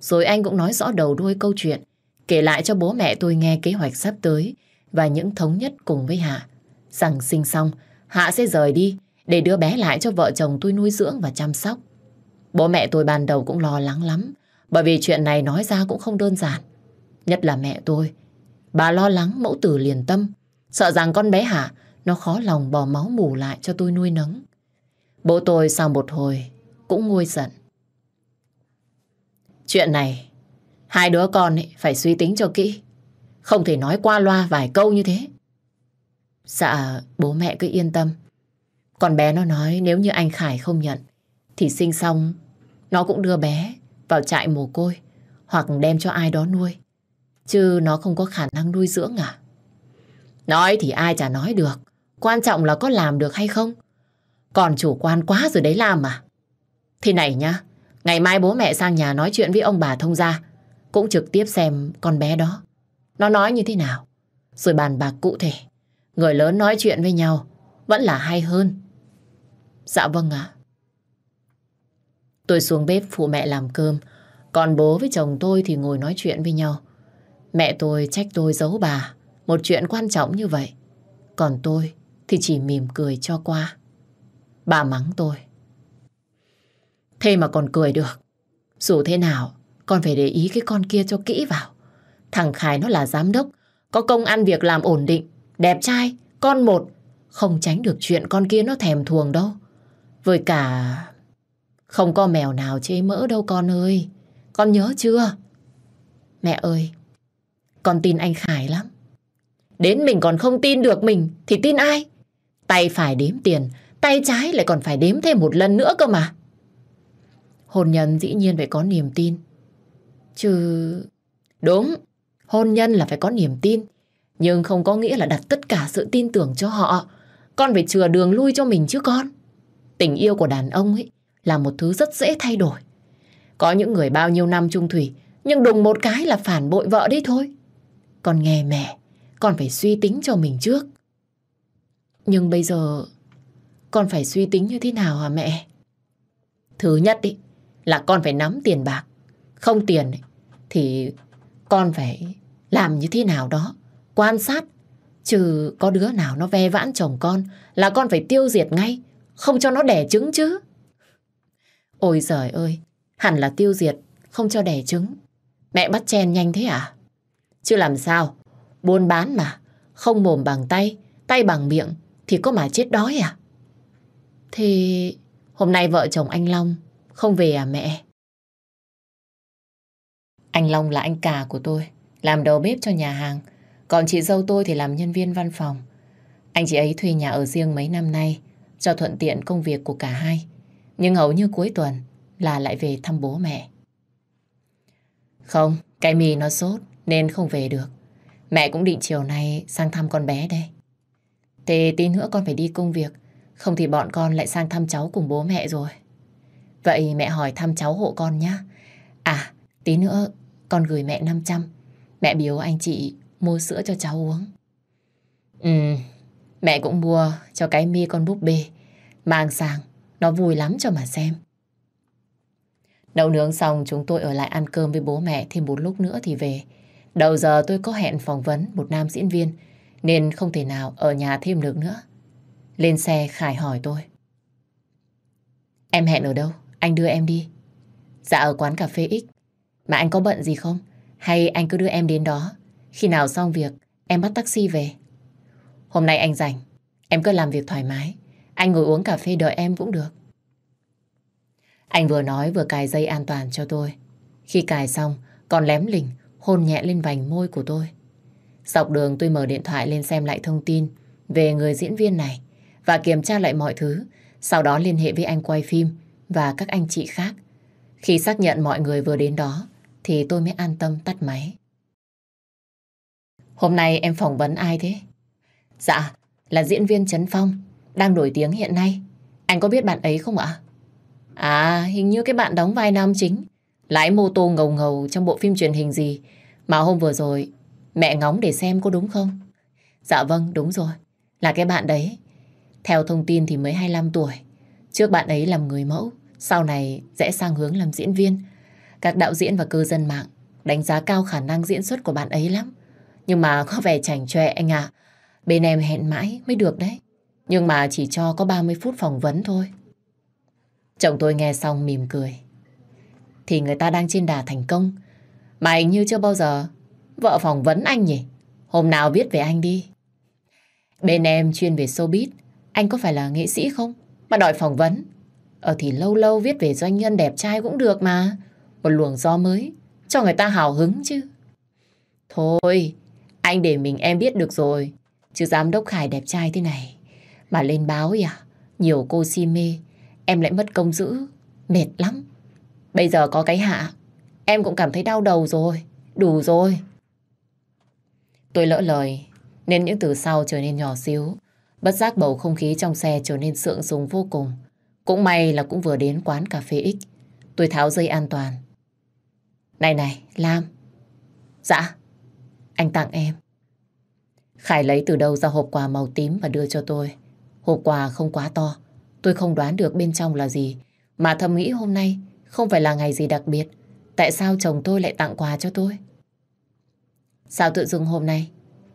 Rồi anh cũng nói rõ đầu đuôi câu chuyện, kể lại cho bố mẹ tôi nghe kế hoạch sắp tới và những thống nhất cùng với Hạ. Rằng sinh xong, Hạ sẽ rời đi để đưa bé lại cho vợ chồng tôi nuôi dưỡng và chăm sóc. Bố mẹ tôi ban đầu cũng lo lắng lắm, bởi vì chuyện này nói ra cũng không đơn giản. Nhất là mẹ tôi. Bà lo lắng mẫu tử liền tâm, sợ rằng con bé Hạ nó khó lòng bỏ máu mù lại cho tôi nuôi nấng. Bố tôi sau một hồi cũng nguôi giận. Chuyện này, hai đứa con ấy phải suy tính cho kỹ. Không thể nói qua loa vài câu như thế. Dạ, bố mẹ cứ yên tâm. Còn bé nó nói nếu như anh Khải không nhận, thì sinh xong nó cũng đưa bé vào trại mồ côi hoặc đem cho ai đó nuôi. Chứ nó không có khả năng nuôi dưỡng à? Nói thì ai chả nói được. Quan trọng là có làm được hay không. Còn chủ quan quá rồi đấy làm à? Thì này nhá, ngày mai bố mẹ sang nhà nói chuyện với ông bà thông gia, cũng trực tiếp xem con bé đó. Nó nói như thế nào? Rồi bàn bạc cụ thể. Người lớn nói chuyện với nhau vẫn là hay hơn. Dạ vâng ạ. Tôi xuống bếp phụ mẹ làm cơm, còn bố với chồng tôi thì ngồi nói chuyện với nhau. Mẹ tôi trách tôi giấu bà một chuyện quan trọng như vậy. Còn tôi thì chỉ mỉm cười cho qua. Bà mắng tôi. Thế mà còn cười được. Dù thế nào, con phải để ý cái con kia cho kỹ vào. Thằng Khải nó là giám đốc, có công ăn việc làm ổn định, đẹp trai, con một, không tránh được chuyện con kia nó thèm thuồng đâu. Với cả... Không có mèo nào chế mỡ đâu con ơi. Con nhớ chưa? Mẹ ơi, con tin anh Khải lắm. Đến mình còn không tin được mình thì tin ai? Tay phải đếm tiền, tay trái lại còn phải đếm thêm một lần nữa cơ mà. Hôn nhân dĩ nhiên phải có niềm tin. Chứ... Đúng, hôn nhân là phải có niềm tin. Nhưng không có nghĩa là đặt tất cả sự tin tưởng cho họ. Con phải chừa đường lui cho mình chứ con. Tình yêu của đàn ông ấy là một thứ rất dễ thay đổi. Có những người bao nhiêu năm chung thủy, nhưng đùng một cái là phản bội vợ đấy thôi. Con nghe mẹ, con phải suy tính cho mình trước. Nhưng bây giờ, con phải suy tính như thế nào hả mẹ? Thứ nhất ý, là con phải nắm tiền bạc. Không tiền ý, thì con phải làm như thế nào đó. Quan sát, chứ có đứa nào nó ve vãn chồng con là con phải tiêu diệt ngay, không cho nó đẻ trứng chứ. Ôi giời ơi, hẳn là tiêu diệt, không cho đẻ trứng. Mẹ bắt chen nhanh thế à? Chứ làm sao? Buôn bán mà, không mồm bằng tay, tay bằng miệng, thì có mà chết đói à? Thì hôm nay vợ chồng anh Long không về à mẹ? Anh Long là anh cả của tôi, làm đầu bếp cho nhà hàng. Còn chị dâu tôi thì làm nhân viên văn phòng. Anh chị ấy thuê nhà ở riêng mấy năm nay, cho thuận tiện công việc của cả hai. Nhưng hầu như cuối tuần là lại về thăm bố mẹ. Không, cái mì nó sốt nên không về được. Mẹ cũng định chiều nay sang thăm con bé đây. Thế tí nữa con phải đi công việc, không thì bọn con lại sang thăm cháu cùng bố mẹ rồi. Vậy mẹ hỏi thăm cháu hộ con nhé. À, tí nữa con gửi mẹ 500. Mẹ biếu anh chị mua sữa cho cháu uống. Ừ, mẹ cũng mua cho cái mi con búp bê. Mang sang, nó vui lắm cho mà xem. Nấu nướng xong chúng tôi ở lại ăn cơm với bố mẹ thêm một lúc nữa thì về. Đầu giờ tôi có hẹn phỏng vấn một nam diễn viên nên không thể nào ở nhà thêm được nữa. Lên xe Khải hỏi tôi. Em hẹn ở đâu? Anh đưa em đi. Dạ ở quán cà phê X. Mà anh có bận gì không? Hay anh cứ đưa em đến đó? Khi nào xong việc, em bắt taxi về. Hôm nay anh rảnh. Em cứ làm việc thoải mái. Anh ngồi uống cà phê đợi em cũng được. Anh vừa nói vừa cài dây an toàn cho tôi. Khi cài xong, còn lém lỉnh hôn nhẹ lên vành môi của tôi. Dọc đường tôi mở điện thoại lên xem lại thông tin về người diễn viên này và kiểm tra lại mọi thứ, sau đó liên hệ với anh quay phim và các anh chị khác. Khi xác nhận mọi người vừa đến đó, thì tôi mới an tâm tắt máy. Hôm nay em phỏng vấn ai thế? Dạ, là diễn viên Trấn Phong, đang nổi tiếng hiện nay. Anh có biết bạn ấy không ạ? À, hình như cái bạn đóng vai nam chính, lái mô tô ngầu ngầu trong bộ phim truyền hình gì mà hôm vừa rồi mẹ ngóng để xem có đúng không? Dạ vâng, đúng rồi, là cái bạn đấy. Theo thông tin thì mới 25 tuổi. Trước bạn ấy làm người mẫu, sau này rẽ sang hướng làm diễn viên. Các đạo diễn và cư dân mạng đánh giá cao khả năng diễn xuất của bạn ấy lắm. Nhưng mà có vẻ chảnh chọe anh ạ. Bên em hẹn mãi mới được đấy. Nhưng mà chỉ cho có 30 phút phỏng vấn thôi. Chồng tôi nghe xong mỉm cười. Thì người ta đang trên đà thành công. Mà hình như chưa bao giờ vợ phỏng vấn anh nhỉ? Hôm nào viết về anh đi. Bên em chuyên về showbiz. Anh có phải là nghệ sĩ không? Mà đòi phỏng vấn. Ờ thì lâu lâu viết về doanh nhân đẹp trai cũng được mà. Một luồng gió mới. Cho người ta hào hứng chứ. Thôi, anh để mình em biết được rồi. Chứ giám đốc Khải đẹp trai thế này. Mà lên báo ấy à? Nhiều cô si mê. Em lại mất công giữ. Mệt lắm. Bây giờ có cái hạ. Em cũng cảm thấy đau đầu rồi. Đủ rồi. Tôi lỡ lời. Nên những từ sau trở nên nhỏ xíu. Bất giác bầu không khí trong xe trở nên sượng sùng vô cùng. Cũng may là cũng vừa đến quán cà phê X. Tôi tháo dây an toàn. Này này, Lam. Dạ, anh tặng em. Khải lấy từ đâu ra hộp quà màu tím và đưa cho tôi. Hộp quà không quá to. Tôi không đoán được bên trong là gì. Mà thầm nghĩ hôm nay không phải là ngày gì đặc biệt. Tại sao chồng tôi lại tặng quà cho tôi? Sao tự dưng hôm nay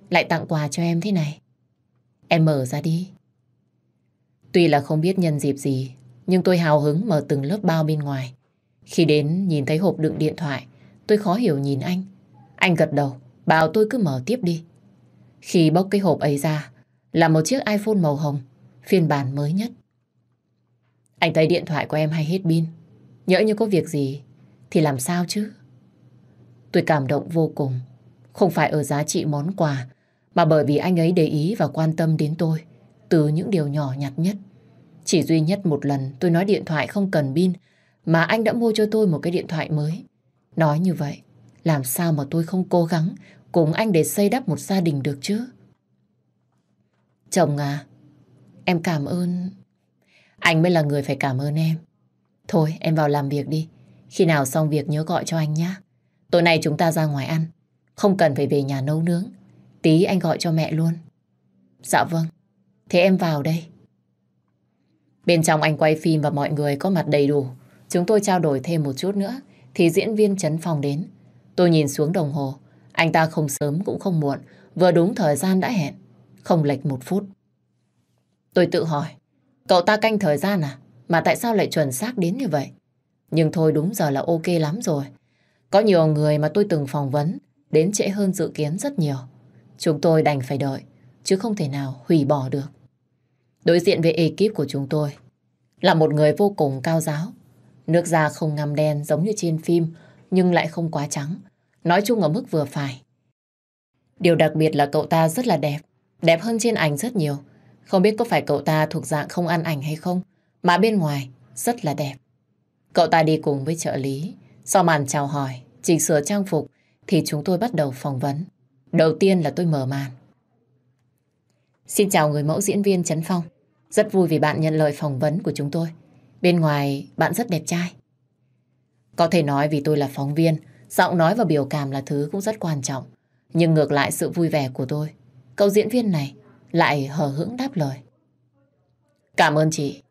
lại tặng quà cho em thế này? Em mở ra đi. Tuy là không biết nhân dịp gì, nhưng tôi hào hứng mở từng lớp bao bên ngoài. Khi đến nhìn thấy hộp đựng điện thoại, tôi khó hiểu nhìn anh. Anh gật đầu, bảo tôi cứ mở tiếp đi. Khi bóc cái hộp ấy ra là một chiếc iPhone màu hồng, phiên bản mới nhất. Anh thấy điện thoại của em hay hết pin. Nhỡ như có việc gì thì làm sao chứ? Tôi cảm động vô cùng. Không phải ở giá trị món quà mà bởi vì anh ấy để ý và quan tâm đến tôi từ những điều nhỏ nhặt nhất. Chỉ duy nhất một lần tôi nói điện thoại không cần pin mà anh đã mua cho tôi một cái điện thoại mới. Nói như vậy, làm sao mà tôi không cố gắng cùng anh để xây đắp một gia đình được chứ? Chồng à, em cảm ơn... Anh mới là người phải cảm ơn em. Thôi, em vào làm việc đi. Khi nào xong việc nhớ gọi cho anh nhé. Tối nay chúng ta ra ngoài ăn. Không cần phải về nhà nấu nướng. Tí anh gọi cho mẹ luôn. Dạ vâng. Thế em vào đây. Bên trong anh quay phim và mọi người có mặt đầy đủ. Chúng tôi trao đổi thêm một chút nữa, thì diễn viên Trấn Phong đến. Tôi nhìn xuống đồng hồ. Anh ta không sớm cũng không muộn. Vừa đúng thời gian đã hẹn. Không lệch một phút. Tôi tự hỏi. Cậu ta canh thời gian à? Mà tại sao lại chuẩn xác đến như vậy? Nhưng thôi đúng giờ là ok lắm rồi. Có nhiều người mà tôi từng phỏng vấn đến trễ hơn dự kiến rất nhiều. Chúng tôi đành phải đợi, chứ không thể nào hủy bỏ được. Đối diện với ekip của chúng tôi là một người vô cùng cao giáo. Nước da không ngăm đen giống như trên phim, nhưng lại không quá trắng. Nói chung ở mức vừa phải. Điều đặc biệt là cậu ta rất là đẹp, đẹp hơn trên ảnh rất nhiều. Không biết có phải cậu ta thuộc dạng không ăn ảnh hay không, mà bên ngoài rất là đẹp. Cậu ta đi cùng với trợ lý, sau màn chào hỏi, chỉnh sửa trang phục, thì chúng tôi bắt đầu phỏng vấn. Đầu tiên là tôi mở màn. Xin chào người mẫu diễn viên Trấn Phong. Rất vui vì bạn nhận lời phỏng vấn của chúng tôi. Bên ngoài bạn rất đẹp trai. Có thể nói vì tôi là phóng viên, giọng nói và biểu cảm là thứ cũng rất quan trọng. Nhưng ngược lại sự vui vẻ của tôi, cậu diễn viên này lại hờ hững đáp lời. Cảm ơn chị.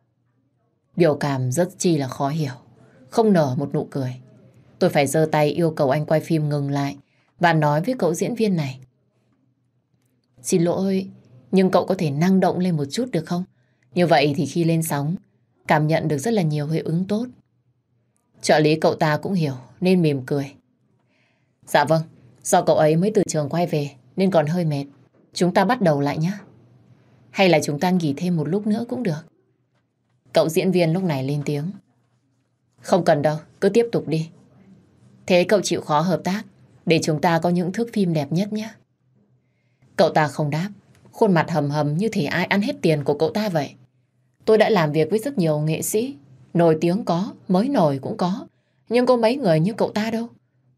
Biểu cảm rất chi là khó hiểu, không nở một nụ cười. Tôi phải giơ tay yêu cầu anh quay phim ngừng lại và nói với cậu diễn viên này. Xin lỗi, nhưng cậu có thể năng động lên một chút được không? Như vậy thì khi lên sóng, cảm nhận được rất là nhiều hiệu ứng tốt. Trợ lý cậu ta cũng hiểu nên mỉm cười. Dạ vâng, do cậu ấy mới từ trường quay về nên còn hơi mệt. Chúng ta bắt đầu lại nhé. Hay là chúng ta nghỉ thêm một lúc nữa cũng được. Cậu diễn viên lúc này lên tiếng. Không cần đâu, cứ tiếp tục đi. Thế cậu chịu khó hợp tác để chúng ta có những thước phim đẹp nhất nhé. Cậu ta không đáp, khuôn mặt hầm hầm như thể ai ăn hết tiền của cậu ta vậy. Tôi đã làm việc với rất nhiều nghệ sĩ, nổi tiếng có, mới nổi cũng có, nhưng có mấy người như cậu ta đâu.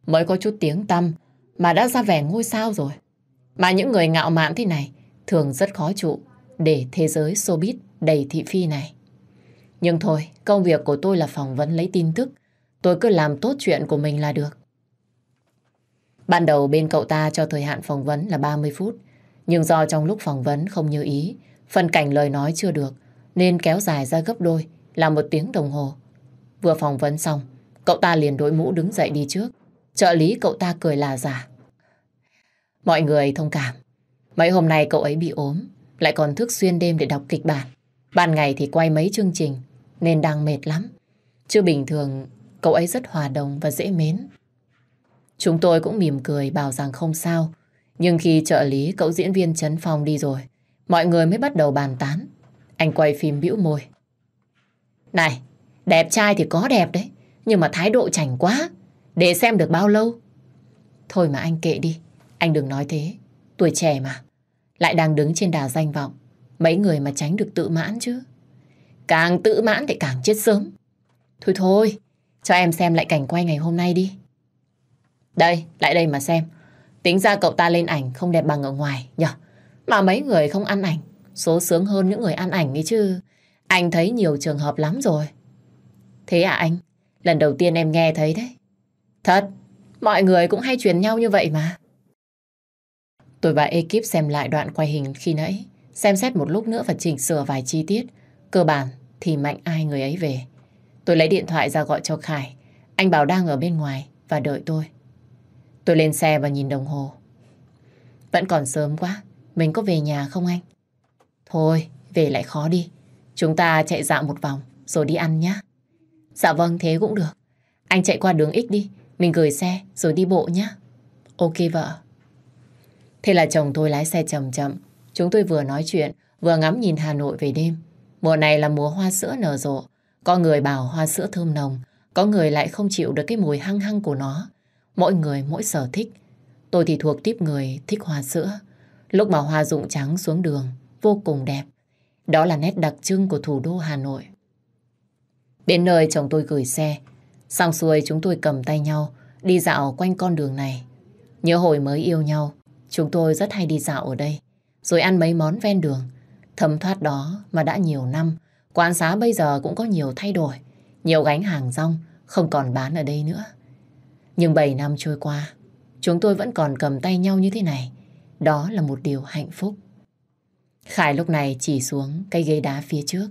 Mới có chút tiếng tăm mà đã ra vẻ ngôi sao rồi. Mà những người ngạo mạn thế này thường rất khó trụ để thế giới showbiz đầy thị phi này. Nhưng thôi, công việc của tôi là phỏng vấn lấy tin tức. Tôi cứ làm tốt chuyện của mình là được. Ban đầu bên cậu ta cho thời hạn phỏng vấn là 30 phút. Nhưng do trong lúc phỏng vấn không như ý, phân cảnh lời nói chưa được, nên kéo dài ra gấp đôi là một tiếng đồng hồ. Vừa phỏng vấn xong, cậu ta liền đội mũ đứng dậy đi trước. Trợ lý cậu ta cười là giả. Mọi người thông cảm. Mấy hôm nay cậu ấy bị ốm, lại còn thức xuyên đêm để đọc kịch bản. Ban ngày thì quay mấy chương trình, nên đang mệt lắm. Chứ bình thường, cậu ấy rất hòa đồng và dễ mến. Chúng tôi cũng mỉm cười bảo rằng không sao. Nhưng khi trợ lý cậu diễn viên Trấn Phong đi rồi, mọi người mới bắt đầu bàn tán. Anh quay phim bĩu môi. Này, đẹp trai thì có đẹp đấy, nhưng mà thái độ chảnh quá. Để xem được bao lâu? Thôi mà anh kệ đi, anh đừng nói thế. Tuổi trẻ mà, lại đang đứng trên đà danh vọng. Mấy người mà tránh được tự mãn chứ. Càng tự mãn thì càng chết sớm. Thôi thôi, cho em xem lại cảnh quay ngày hôm nay đi. Đây, lại đây mà xem. Tính ra cậu ta lên ảnh không đẹp bằng ở ngoài, nhở? Mà mấy người không ăn ảnh, số sướng hơn những người ăn ảnh ấy chứ. Anh thấy nhiều trường hợp lắm rồi. Thế à anh? Lần đầu tiên em nghe thấy đấy. Thật, mọi người cũng hay truyền nhau như vậy mà. Tôi và ekip xem lại đoạn quay hình khi nãy, xem xét một lúc nữa và chỉnh sửa vài chi tiết. Cơ bản thì mạnh ai người ấy về. Tôi lấy điện thoại ra gọi cho Khải. Anh bảo đang ở bên ngoài và đợi tôi. Tôi lên xe và nhìn đồng hồ. Vẫn còn sớm quá, mình có về nhà không anh? Thôi, về lại khó đi. Chúng ta chạy dạo một vòng rồi đi ăn nhé. Dạ vâng, thế cũng được. Anh chạy qua đường X đi, mình gửi xe rồi đi bộ nhé. Ok vợ. Thế là chồng tôi lái xe chậm chậm. Chúng tôi vừa nói chuyện, vừa ngắm nhìn Hà Nội về đêm. Mùa này là mùa hoa sữa nở rộ. Có người bảo hoa sữa thơm nồng, có người lại không chịu được cái mùi hăng hăng của nó. Mỗi người mỗi sở thích. Tôi thì thuộc tiếp người thích hoa sữa. Lúc mà hoa rụng trắng xuống đường, vô cùng đẹp. Đó là nét đặc trưng của thủ đô Hà Nội. Đến nơi chồng tôi gửi xe. Xong xuôi chúng tôi cầm tay nhau, đi dạo quanh con đường này. Nhớ hồi mới yêu nhau, chúng tôi rất hay đi dạo ở đây. Rồi ăn mấy món ven đường. Thấm thoát đó mà đã nhiều năm, quán xá bây giờ cũng có nhiều thay đổi. Nhiều gánh hàng rong không còn bán ở đây nữa. Nhưng 7 năm trôi qua, chúng tôi vẫn còn cầm tay nhau như thế này. Đó là một điều hạnh phúc. Khải lúc này chỉ xuống cây ghế đá phía trước.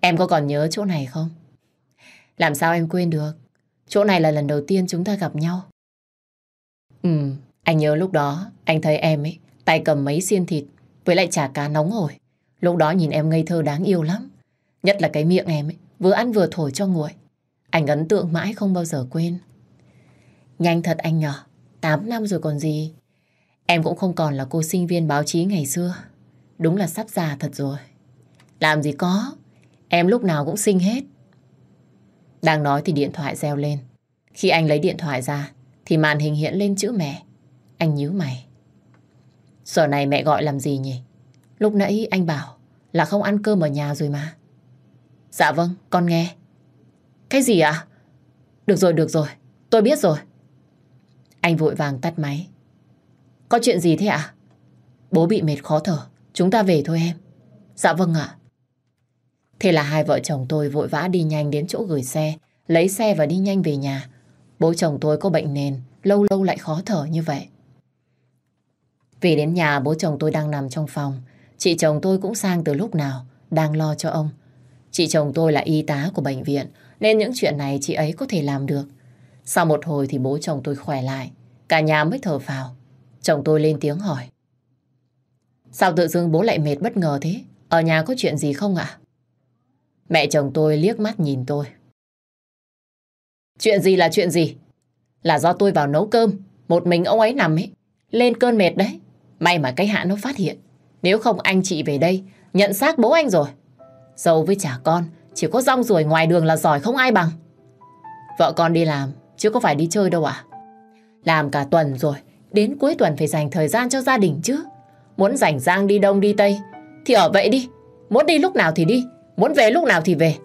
Em có còn nhớ chỗ này không? Làm sao em quên được? Chỗ này là lần đầu tiên chúng ta gặp nhau. Ừ, anh nhớ lúc đó, anh thấy em ấy, tay cầm mấy xiên thịt với lại chả cá nóng hổi. Lúc đó nhìn em ngây thơ đáng yêu lắm. Nhất là cái miệng em ấy, vừa ăn vừa thổi cho nguội. Anh ấn tượng mãi không bao giờ quên. Nhanh thật anh nhỏ, 8 năm rồi còn gì. Em cũng không còn là cô sinh viên báo chí ngày xưa. Đúng là sắp già thật rồi. Làm gì có, em lúc nào cũng xinh hết. Đang nói thì điện thoại reo lên. Khi anh lấy điện thoại ra, thì màn hình hiện lên chữ mẹ. Anh nhíu mày. Giờ này mẹ gọi làm gì nhỉ? Lúc nãy anh bảo là không ăn cơm ở nhà rồi mà. Dạ vâng, con nghe. Cái gì ạ? À? Được rồi, được rồi, tôi biết rồi. Anh vội vàng tắt máy. Có chuyện gì thế ạ? Bố bị mệt khó thở, chúng ta về thôi em. Dạ vâng ạ. Thế là hai vợ chồng tôi vội vã đi nhanh đến chỗ gửi xe, lấy xe và đi nhanh về nhà. Bố chồng tôi có bệnh nền, lâu lâu lại khó thở như vậy. Về đến nhà bố chồng tôi đang nằm trong phòng, chị chồng tôi cũng sang từ lúc nào, đang lo cho ông. Chị chồng tôi là y tá của bệnh viện, nên những chuyện này chị ấy có thể làm được. Sau một hồi thì bố chồng tôi khỏe lại, cả nhà mới thở phào. Chồng tôi lên tiếng hỏi. Sao tự dưng bố lại mệt bất ngờ thế? Ở nhà có chuyện gì không ạ? Mẹ chồng tôi liếc mắt nhìn tôi. Chuyện gì là chuyện gì? Là do tôi vào nấu cơm, một mình ông ấy nằm ấy, lên cơn mệt đấy. May mà cái hạ nó phát hiện. Nếu không anh chị về đây, nhận xác bố anh rồi. Dâu với trả con, chỉ có rong ruổi ngoài đường là giỏi không ai bằng. Vợ con đi làm, chứ có phải đi chơi đâu à? Làm cả tuần rồi, đến cuối tuần phải dành thời gian cho gia đình chứ. Muốn rảnh rang đi đông đi tây, thì ở vậy đi. Muốn đi lúc nào thì đi, muốn về lúc nào thì về.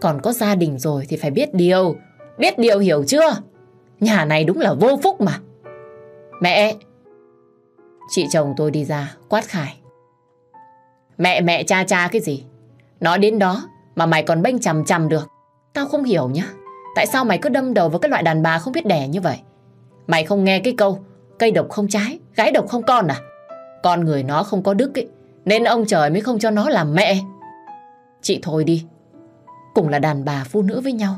Còn có gia đình rồi thì phải biết điều, biết điều hiểu chưa? Nhà này đúng là vô phúc mà. Mẹ! Chị chồng tôi đi ra, quát Khải. Mẹ mẹ cha cha cái gì? Nói đến đó mà mày còn bênh chằm chằm được. Tao không hiểu nhá. Tại sao mày cứ đâm đầu vào cái loại đàn bà không biết đẻ như vậy? Mày không nghe cái câu cây độc không trái, gái độc không con à? Con người nó không có đức ấy, nên ông trời mới không cho nó làm mẹ. Chị thôi đi. Cùng là đàn bà phụ nữ với nhau.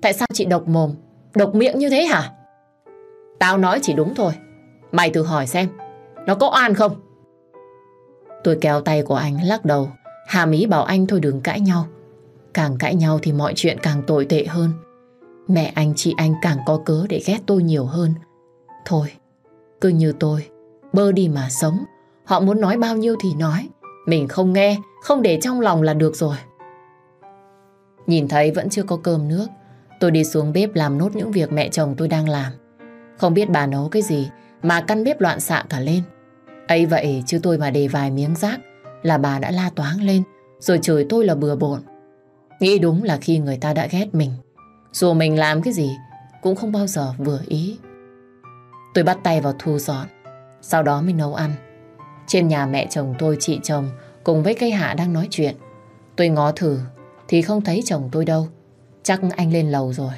Tại sao chị độc mồm, độc miệng như thế hả? Tao nói chỉ đúng thôi. Mày thử hỏi xem, nó có oan không? Tôi kéo tay của anh lắc đầu, hàm ý bảo anh thôi đừng cãi nhau. Càng cãi nhau thì mọi chuyện càng tồi tệ hơn. Mẹ anh chị anh càng có cớ để ghét tôi nhiều hơn. Thôi, cứ như tôi, bơ đi mà sống. Họ muốn nói bao nhiêu thì nói. Mình không nghe, không để trong lòng là được rồi. Nhìn thấy vẫn chưa có cơm nước, tôi đi xuống bếp làm nốt những việc mẹ chồng tôi đang làm. Không biết bà nấu cái gì mà căn bếp loạn xạ cả lên ấy vậy chứ tôi mà để vài miếng rác là bà đã la toáng lên rồi chửi tôi là bừa bộn. Nghĩ đúng là khi người ta đã ghét mình dù mình làm cái gì cũng không bao giờ vừa ý. Tôi bắt tay vào thu dọn, sau đó mới nấu ăn. Trên nhà mẹ chồng tôi, chị chồng cùng với cây hạ đang nói chuyện. Tôi ngó thử thì không thấy chồng tôi đâu. Chắc anh lên lầu rồi.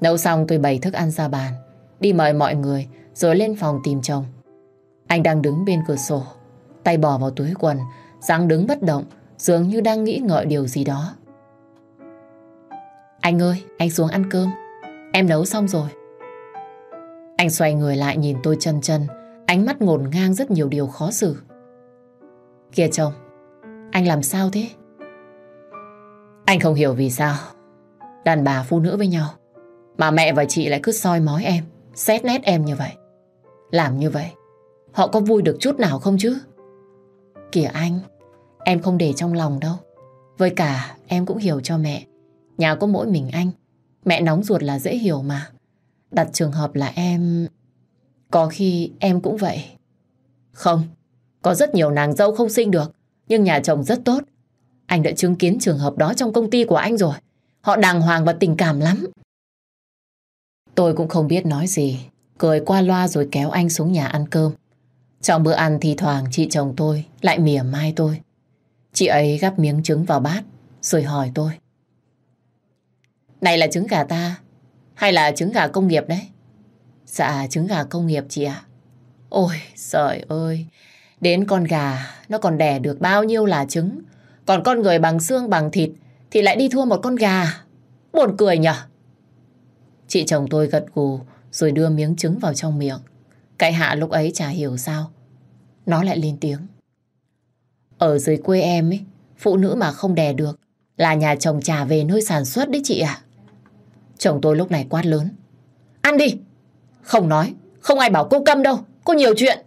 Nấu xong tôi bày thức ăn ra bàn, đi mời mọi người rồi lên phòng tìm chồng. Anh đang đứng bên cửa sổ, tay bỏ vào túi quần, dáng đứng bất động, dường như đang nghĩ ngợi điều gì đó. Anh ơi, anh xuống ăn cơm. Em nấu xong rồi. Anh xoay người lại nhìn tôi chân chân, ánh mắt ngổn ngang rất nhiều điều khó xử. Kìa chồng, anh làm sao thế? Anh không hiểu vì sao đàn bà phụ nữ với nhau mà mẹ và chị lại cứ soi mói em, xét nét em như vậy. Làm như vậy họ có vui được chút nào không chứ? Kìa anh, em không để trong lòng đâu. Với cả em cũng hiểu cho mẹ. Nhà có mỗi mình anh. Mẹ nóng ruột là dễ hiểu mà. Đặt trường hợp là em... Có khi em cũng vậy. Không, có rất nhiều nàng dâu không sinh được. Nhưng nhà chồng rất tốt. Anh đã chứng kiến trường hợp đó trong công ty của anh rồi. Họ đàng hoàng và tình cảm lắm. Tôi cũng không biết nói gì. Cười qua loa rồi kéo anh xuống nhà ăn cơm. Trong bữa ăn thì thoảng chị chồng tôi lại mỉa mai tôi. Chị ấy gắp miếng trứng vào bát rồi hỏi tôi. Này là trứng gà ta hay là trứng gà công nghiệp đấy? Dạ trứng gà công nghiệp chị ạ. Ôi trời ơi, đến con gà nó còn đẻ được bao nhiêu là trứng. Còn con người bằng xương bằng thịt thì lại đi thua một con gà. Buồn cười nhở? Chị chồng tôi gật gù rồi đưa miếng trứng vào trong miệng. Cái hạ lúc ấy chả hiểu sao. Nó lại lên tiếng. Ở dưới quê em ấy, phụ nữ mà không đè được là nhà chồng trả về nơi sản xuất đấy chị ạ. Chồng tôi lúc này quát lớn. Ăn đi! Không nói, không ai bảo cô câm đâu, cô nhiều chuyện.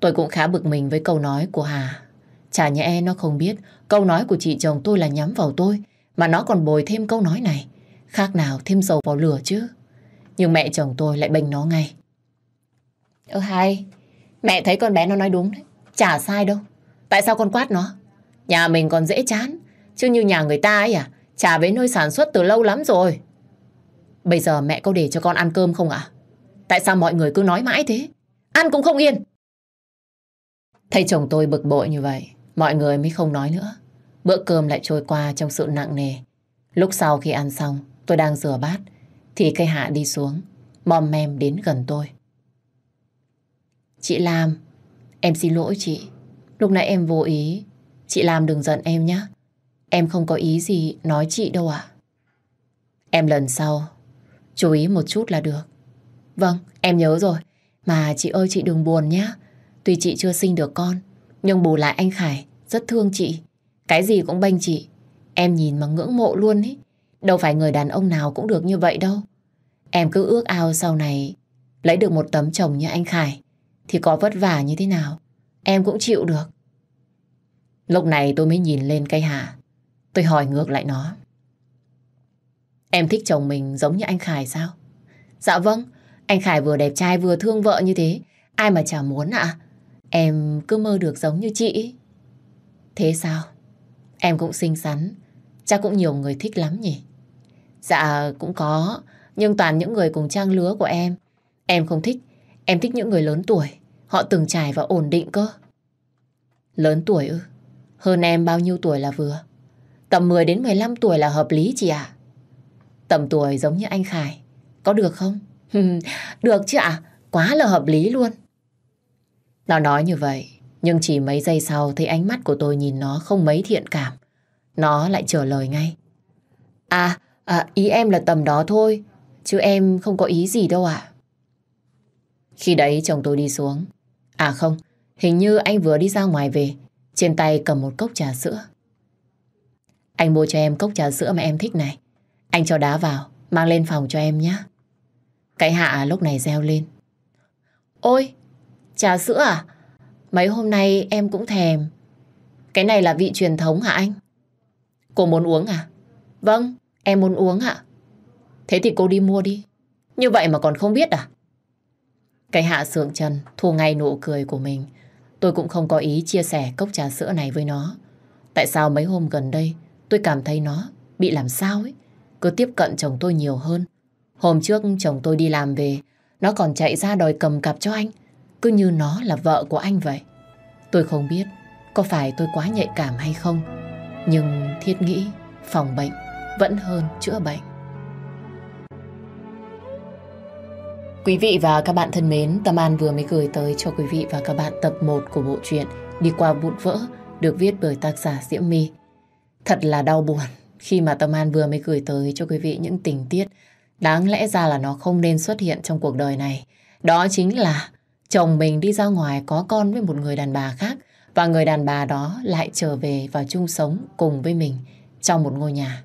Tôi cũng khá bực mình với câu nói của Hà. Chả nhẽ nó không biết câu nói của chị chồng tôi là nhắm vào tôi, mà nó còn bồi thêm câu nói này. Khác nào thêm dầu vào lửa chứ. Nhưng mẹ chồng tôi lại bênh nó ngay. Ơ hay, mẹ thấy con bé nó nói đúng đấy. Chả sai đâu. Tại sao con quát nó? Nhà mình còn dễ chán. Chứ như nhà người ta ấy à, trả với nơi sản xuất từ lâu lắm rồi. Bây giờ mẹ có để cho con ăn cơm không ạ? Tại sao mọi người cứ nói mãi thế? Ăn cũng không yên. Thấy chồng tôi bực bội như vậy, mọi người mới không nói nữa. Bữa cơm lại trôi qua trong sự nặng nề. Lúc sau khi ăn xong, tôi đang rửa bát, thì cây hạ đi xuống, mòm mem đến gần tôi. Chị Lam, em xin lỗi chị. Lúc nãy em vô ý. Chị Lam đừng giận em nhé. Em không có ý gì nói chị đâu ạ. Em lần sau, chú ý một chút là được. Vâng, em nhớ rồi. Mà chị ơi chị đừng buồn nhé. Tuy chị chưa sinh được con, nhưng bù lại anh Khải rất thương chị. Cái gì cũng bênh chị. Em nhìn mà ngưỡng mộ luôn ý. Đâu phải người đàn ông nào cũng được như vậy đâu. Em cứ ước ao sau này lấy được một tấm chồng như anh Khải thì có vất vả như thế nào em cũng chịu được. Lúc này tôi mới nhìn lên cây hạ. Tôi hỏi ngược lại nó. Em thích chồng mình giống như anh Khải sao? Dạ vâng, anh Khải vừa đẹp trai vừa thương vợ như thế. Ai mà chả muốn ạ? Em cứ mơ được giống như chị. Thế sao? Em cũng xinh xắn. Chắc cũng nhiều người thích lắm nhỉ? Dạ cũng có. Nhưng toàn những người cùng trang lứa của em. Em không thích. Em thích những người lớn tuổi. Họ từng trải và ổn định cơ. Lớn tuổi ư? Hơn em bao nhiêu tuổi là vừa? Tầm 10 đến 15 tuổi là hợp lý chị ạ. Tầm tuổi giống như anh Khải. Có được không? được chứ ạ. Quá là hợp lý luôn. Nó nói như vậy. Nhưng chỉ mấy giây sau thấy ánh mắt của tôi nhìn nó không mấy thiện cảm. Nó lại trả lời ngay. À, à ý em là tầm đó thôi. Chứ em không có ý gì đâu ạ. Khi đấy chồng tôi đi xuống. À không, hình như anh vừa đi ra ngoài về. Trên tay cầm một cốc trà sữa. Anh mua cho em cốc trà sữa mà em thích này. Anh cho đá vào, mang lên phòng cho em nhé. Cái hạ lúc này reo lên. Ôi, trà sữa à? Mấy hôm nay em cũng thèm. Cái này là vị truyền thống hả anh? Cô muốn uống à? Vâng, em muốn uống ạ. Thế thì cô đi mua đi. Như vậy mà còn không biết à? Cái hạ sượng chân thu ngay nụ cười của mình. Tôi cũng không có ý chia sẻ cốc trà sữa này với nó. Tại sao mấy hôm gần đây tôi cảm thấy nó bị làm sao ấy. Cứ tiếp cận chồng tôi nhiều hơn. Hôm trước chồng tôi đi làm về, nó còn chạy ra đòi cầm cặp cho anh. Cứ như nó là vợ của anh vậy. Tôi không biết có phải tôi quá nhạy cảm hay không. Nhưng thiết nghĩ phòng bệnh vẫn hơn chữa bệnh. Quý vị và các bạn thân mến, Tâm An vừa mới gửi tới cho quý vị và các bạn tập 1 của bộ truyện Đi qua vụn vỡ được viết bởi tác giả Diễm My. Thật là đau buồn khi mà Tâm An vừa mới gửi tới cho quý vị những tình tiết đáng lẽ ra là nó không nên xuất hiện trong cuộc đời này. Đó chính là chồng mình đi ra ngoài có con với một người đàn bà khác và người đàn bà đó lại trở về và chung sống cùng với mình trong một ngôi nhà.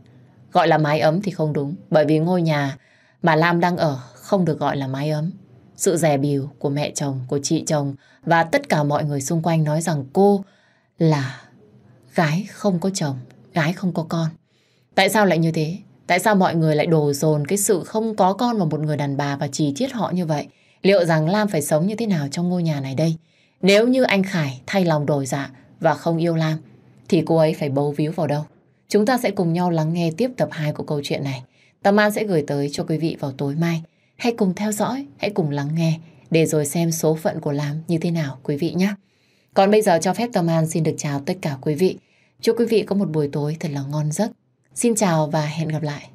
Gọi là mái ấm thì không đúng bởi vì ngôi nhà mà Lam đang ở không được gọi là mái ấm. sự rẻ bìu của mẹ chồng, của chị chồng và tất cả mọi người xung quanh nói rằng cô là gái không có chồng, gái không có con. Tại sao lại như thế? Tại sao mọi người lại đổ dồn cái sự không có con vào một người đàn bà và chỉ chiết họ như vậy? Liệu rằng Lam phải sống như thế nào trong ngôi nhà này đây? Nếu như anh Khải thay lòng đổi dạ và không yêu Lam, thì cô ấy phải bấu víu vào đâu? Chúng ta sẽ cùng nhau lắng nghe tiếp tập 2 của câu chuyện này. Tâm An sẽ gửi tới cho quý vị vào tối mai. Hãy cùng theo dõi, hãy cùng lắng nghe để rồi xem số phận của Lam như thế nào quý vị nhé. Còn bây giờ cho phép Tâm An xin được chào tất cả quý vị. Chúc quý vị có một buổi tối thật là ngon giấc. Xin chào và hẹn gặp lại.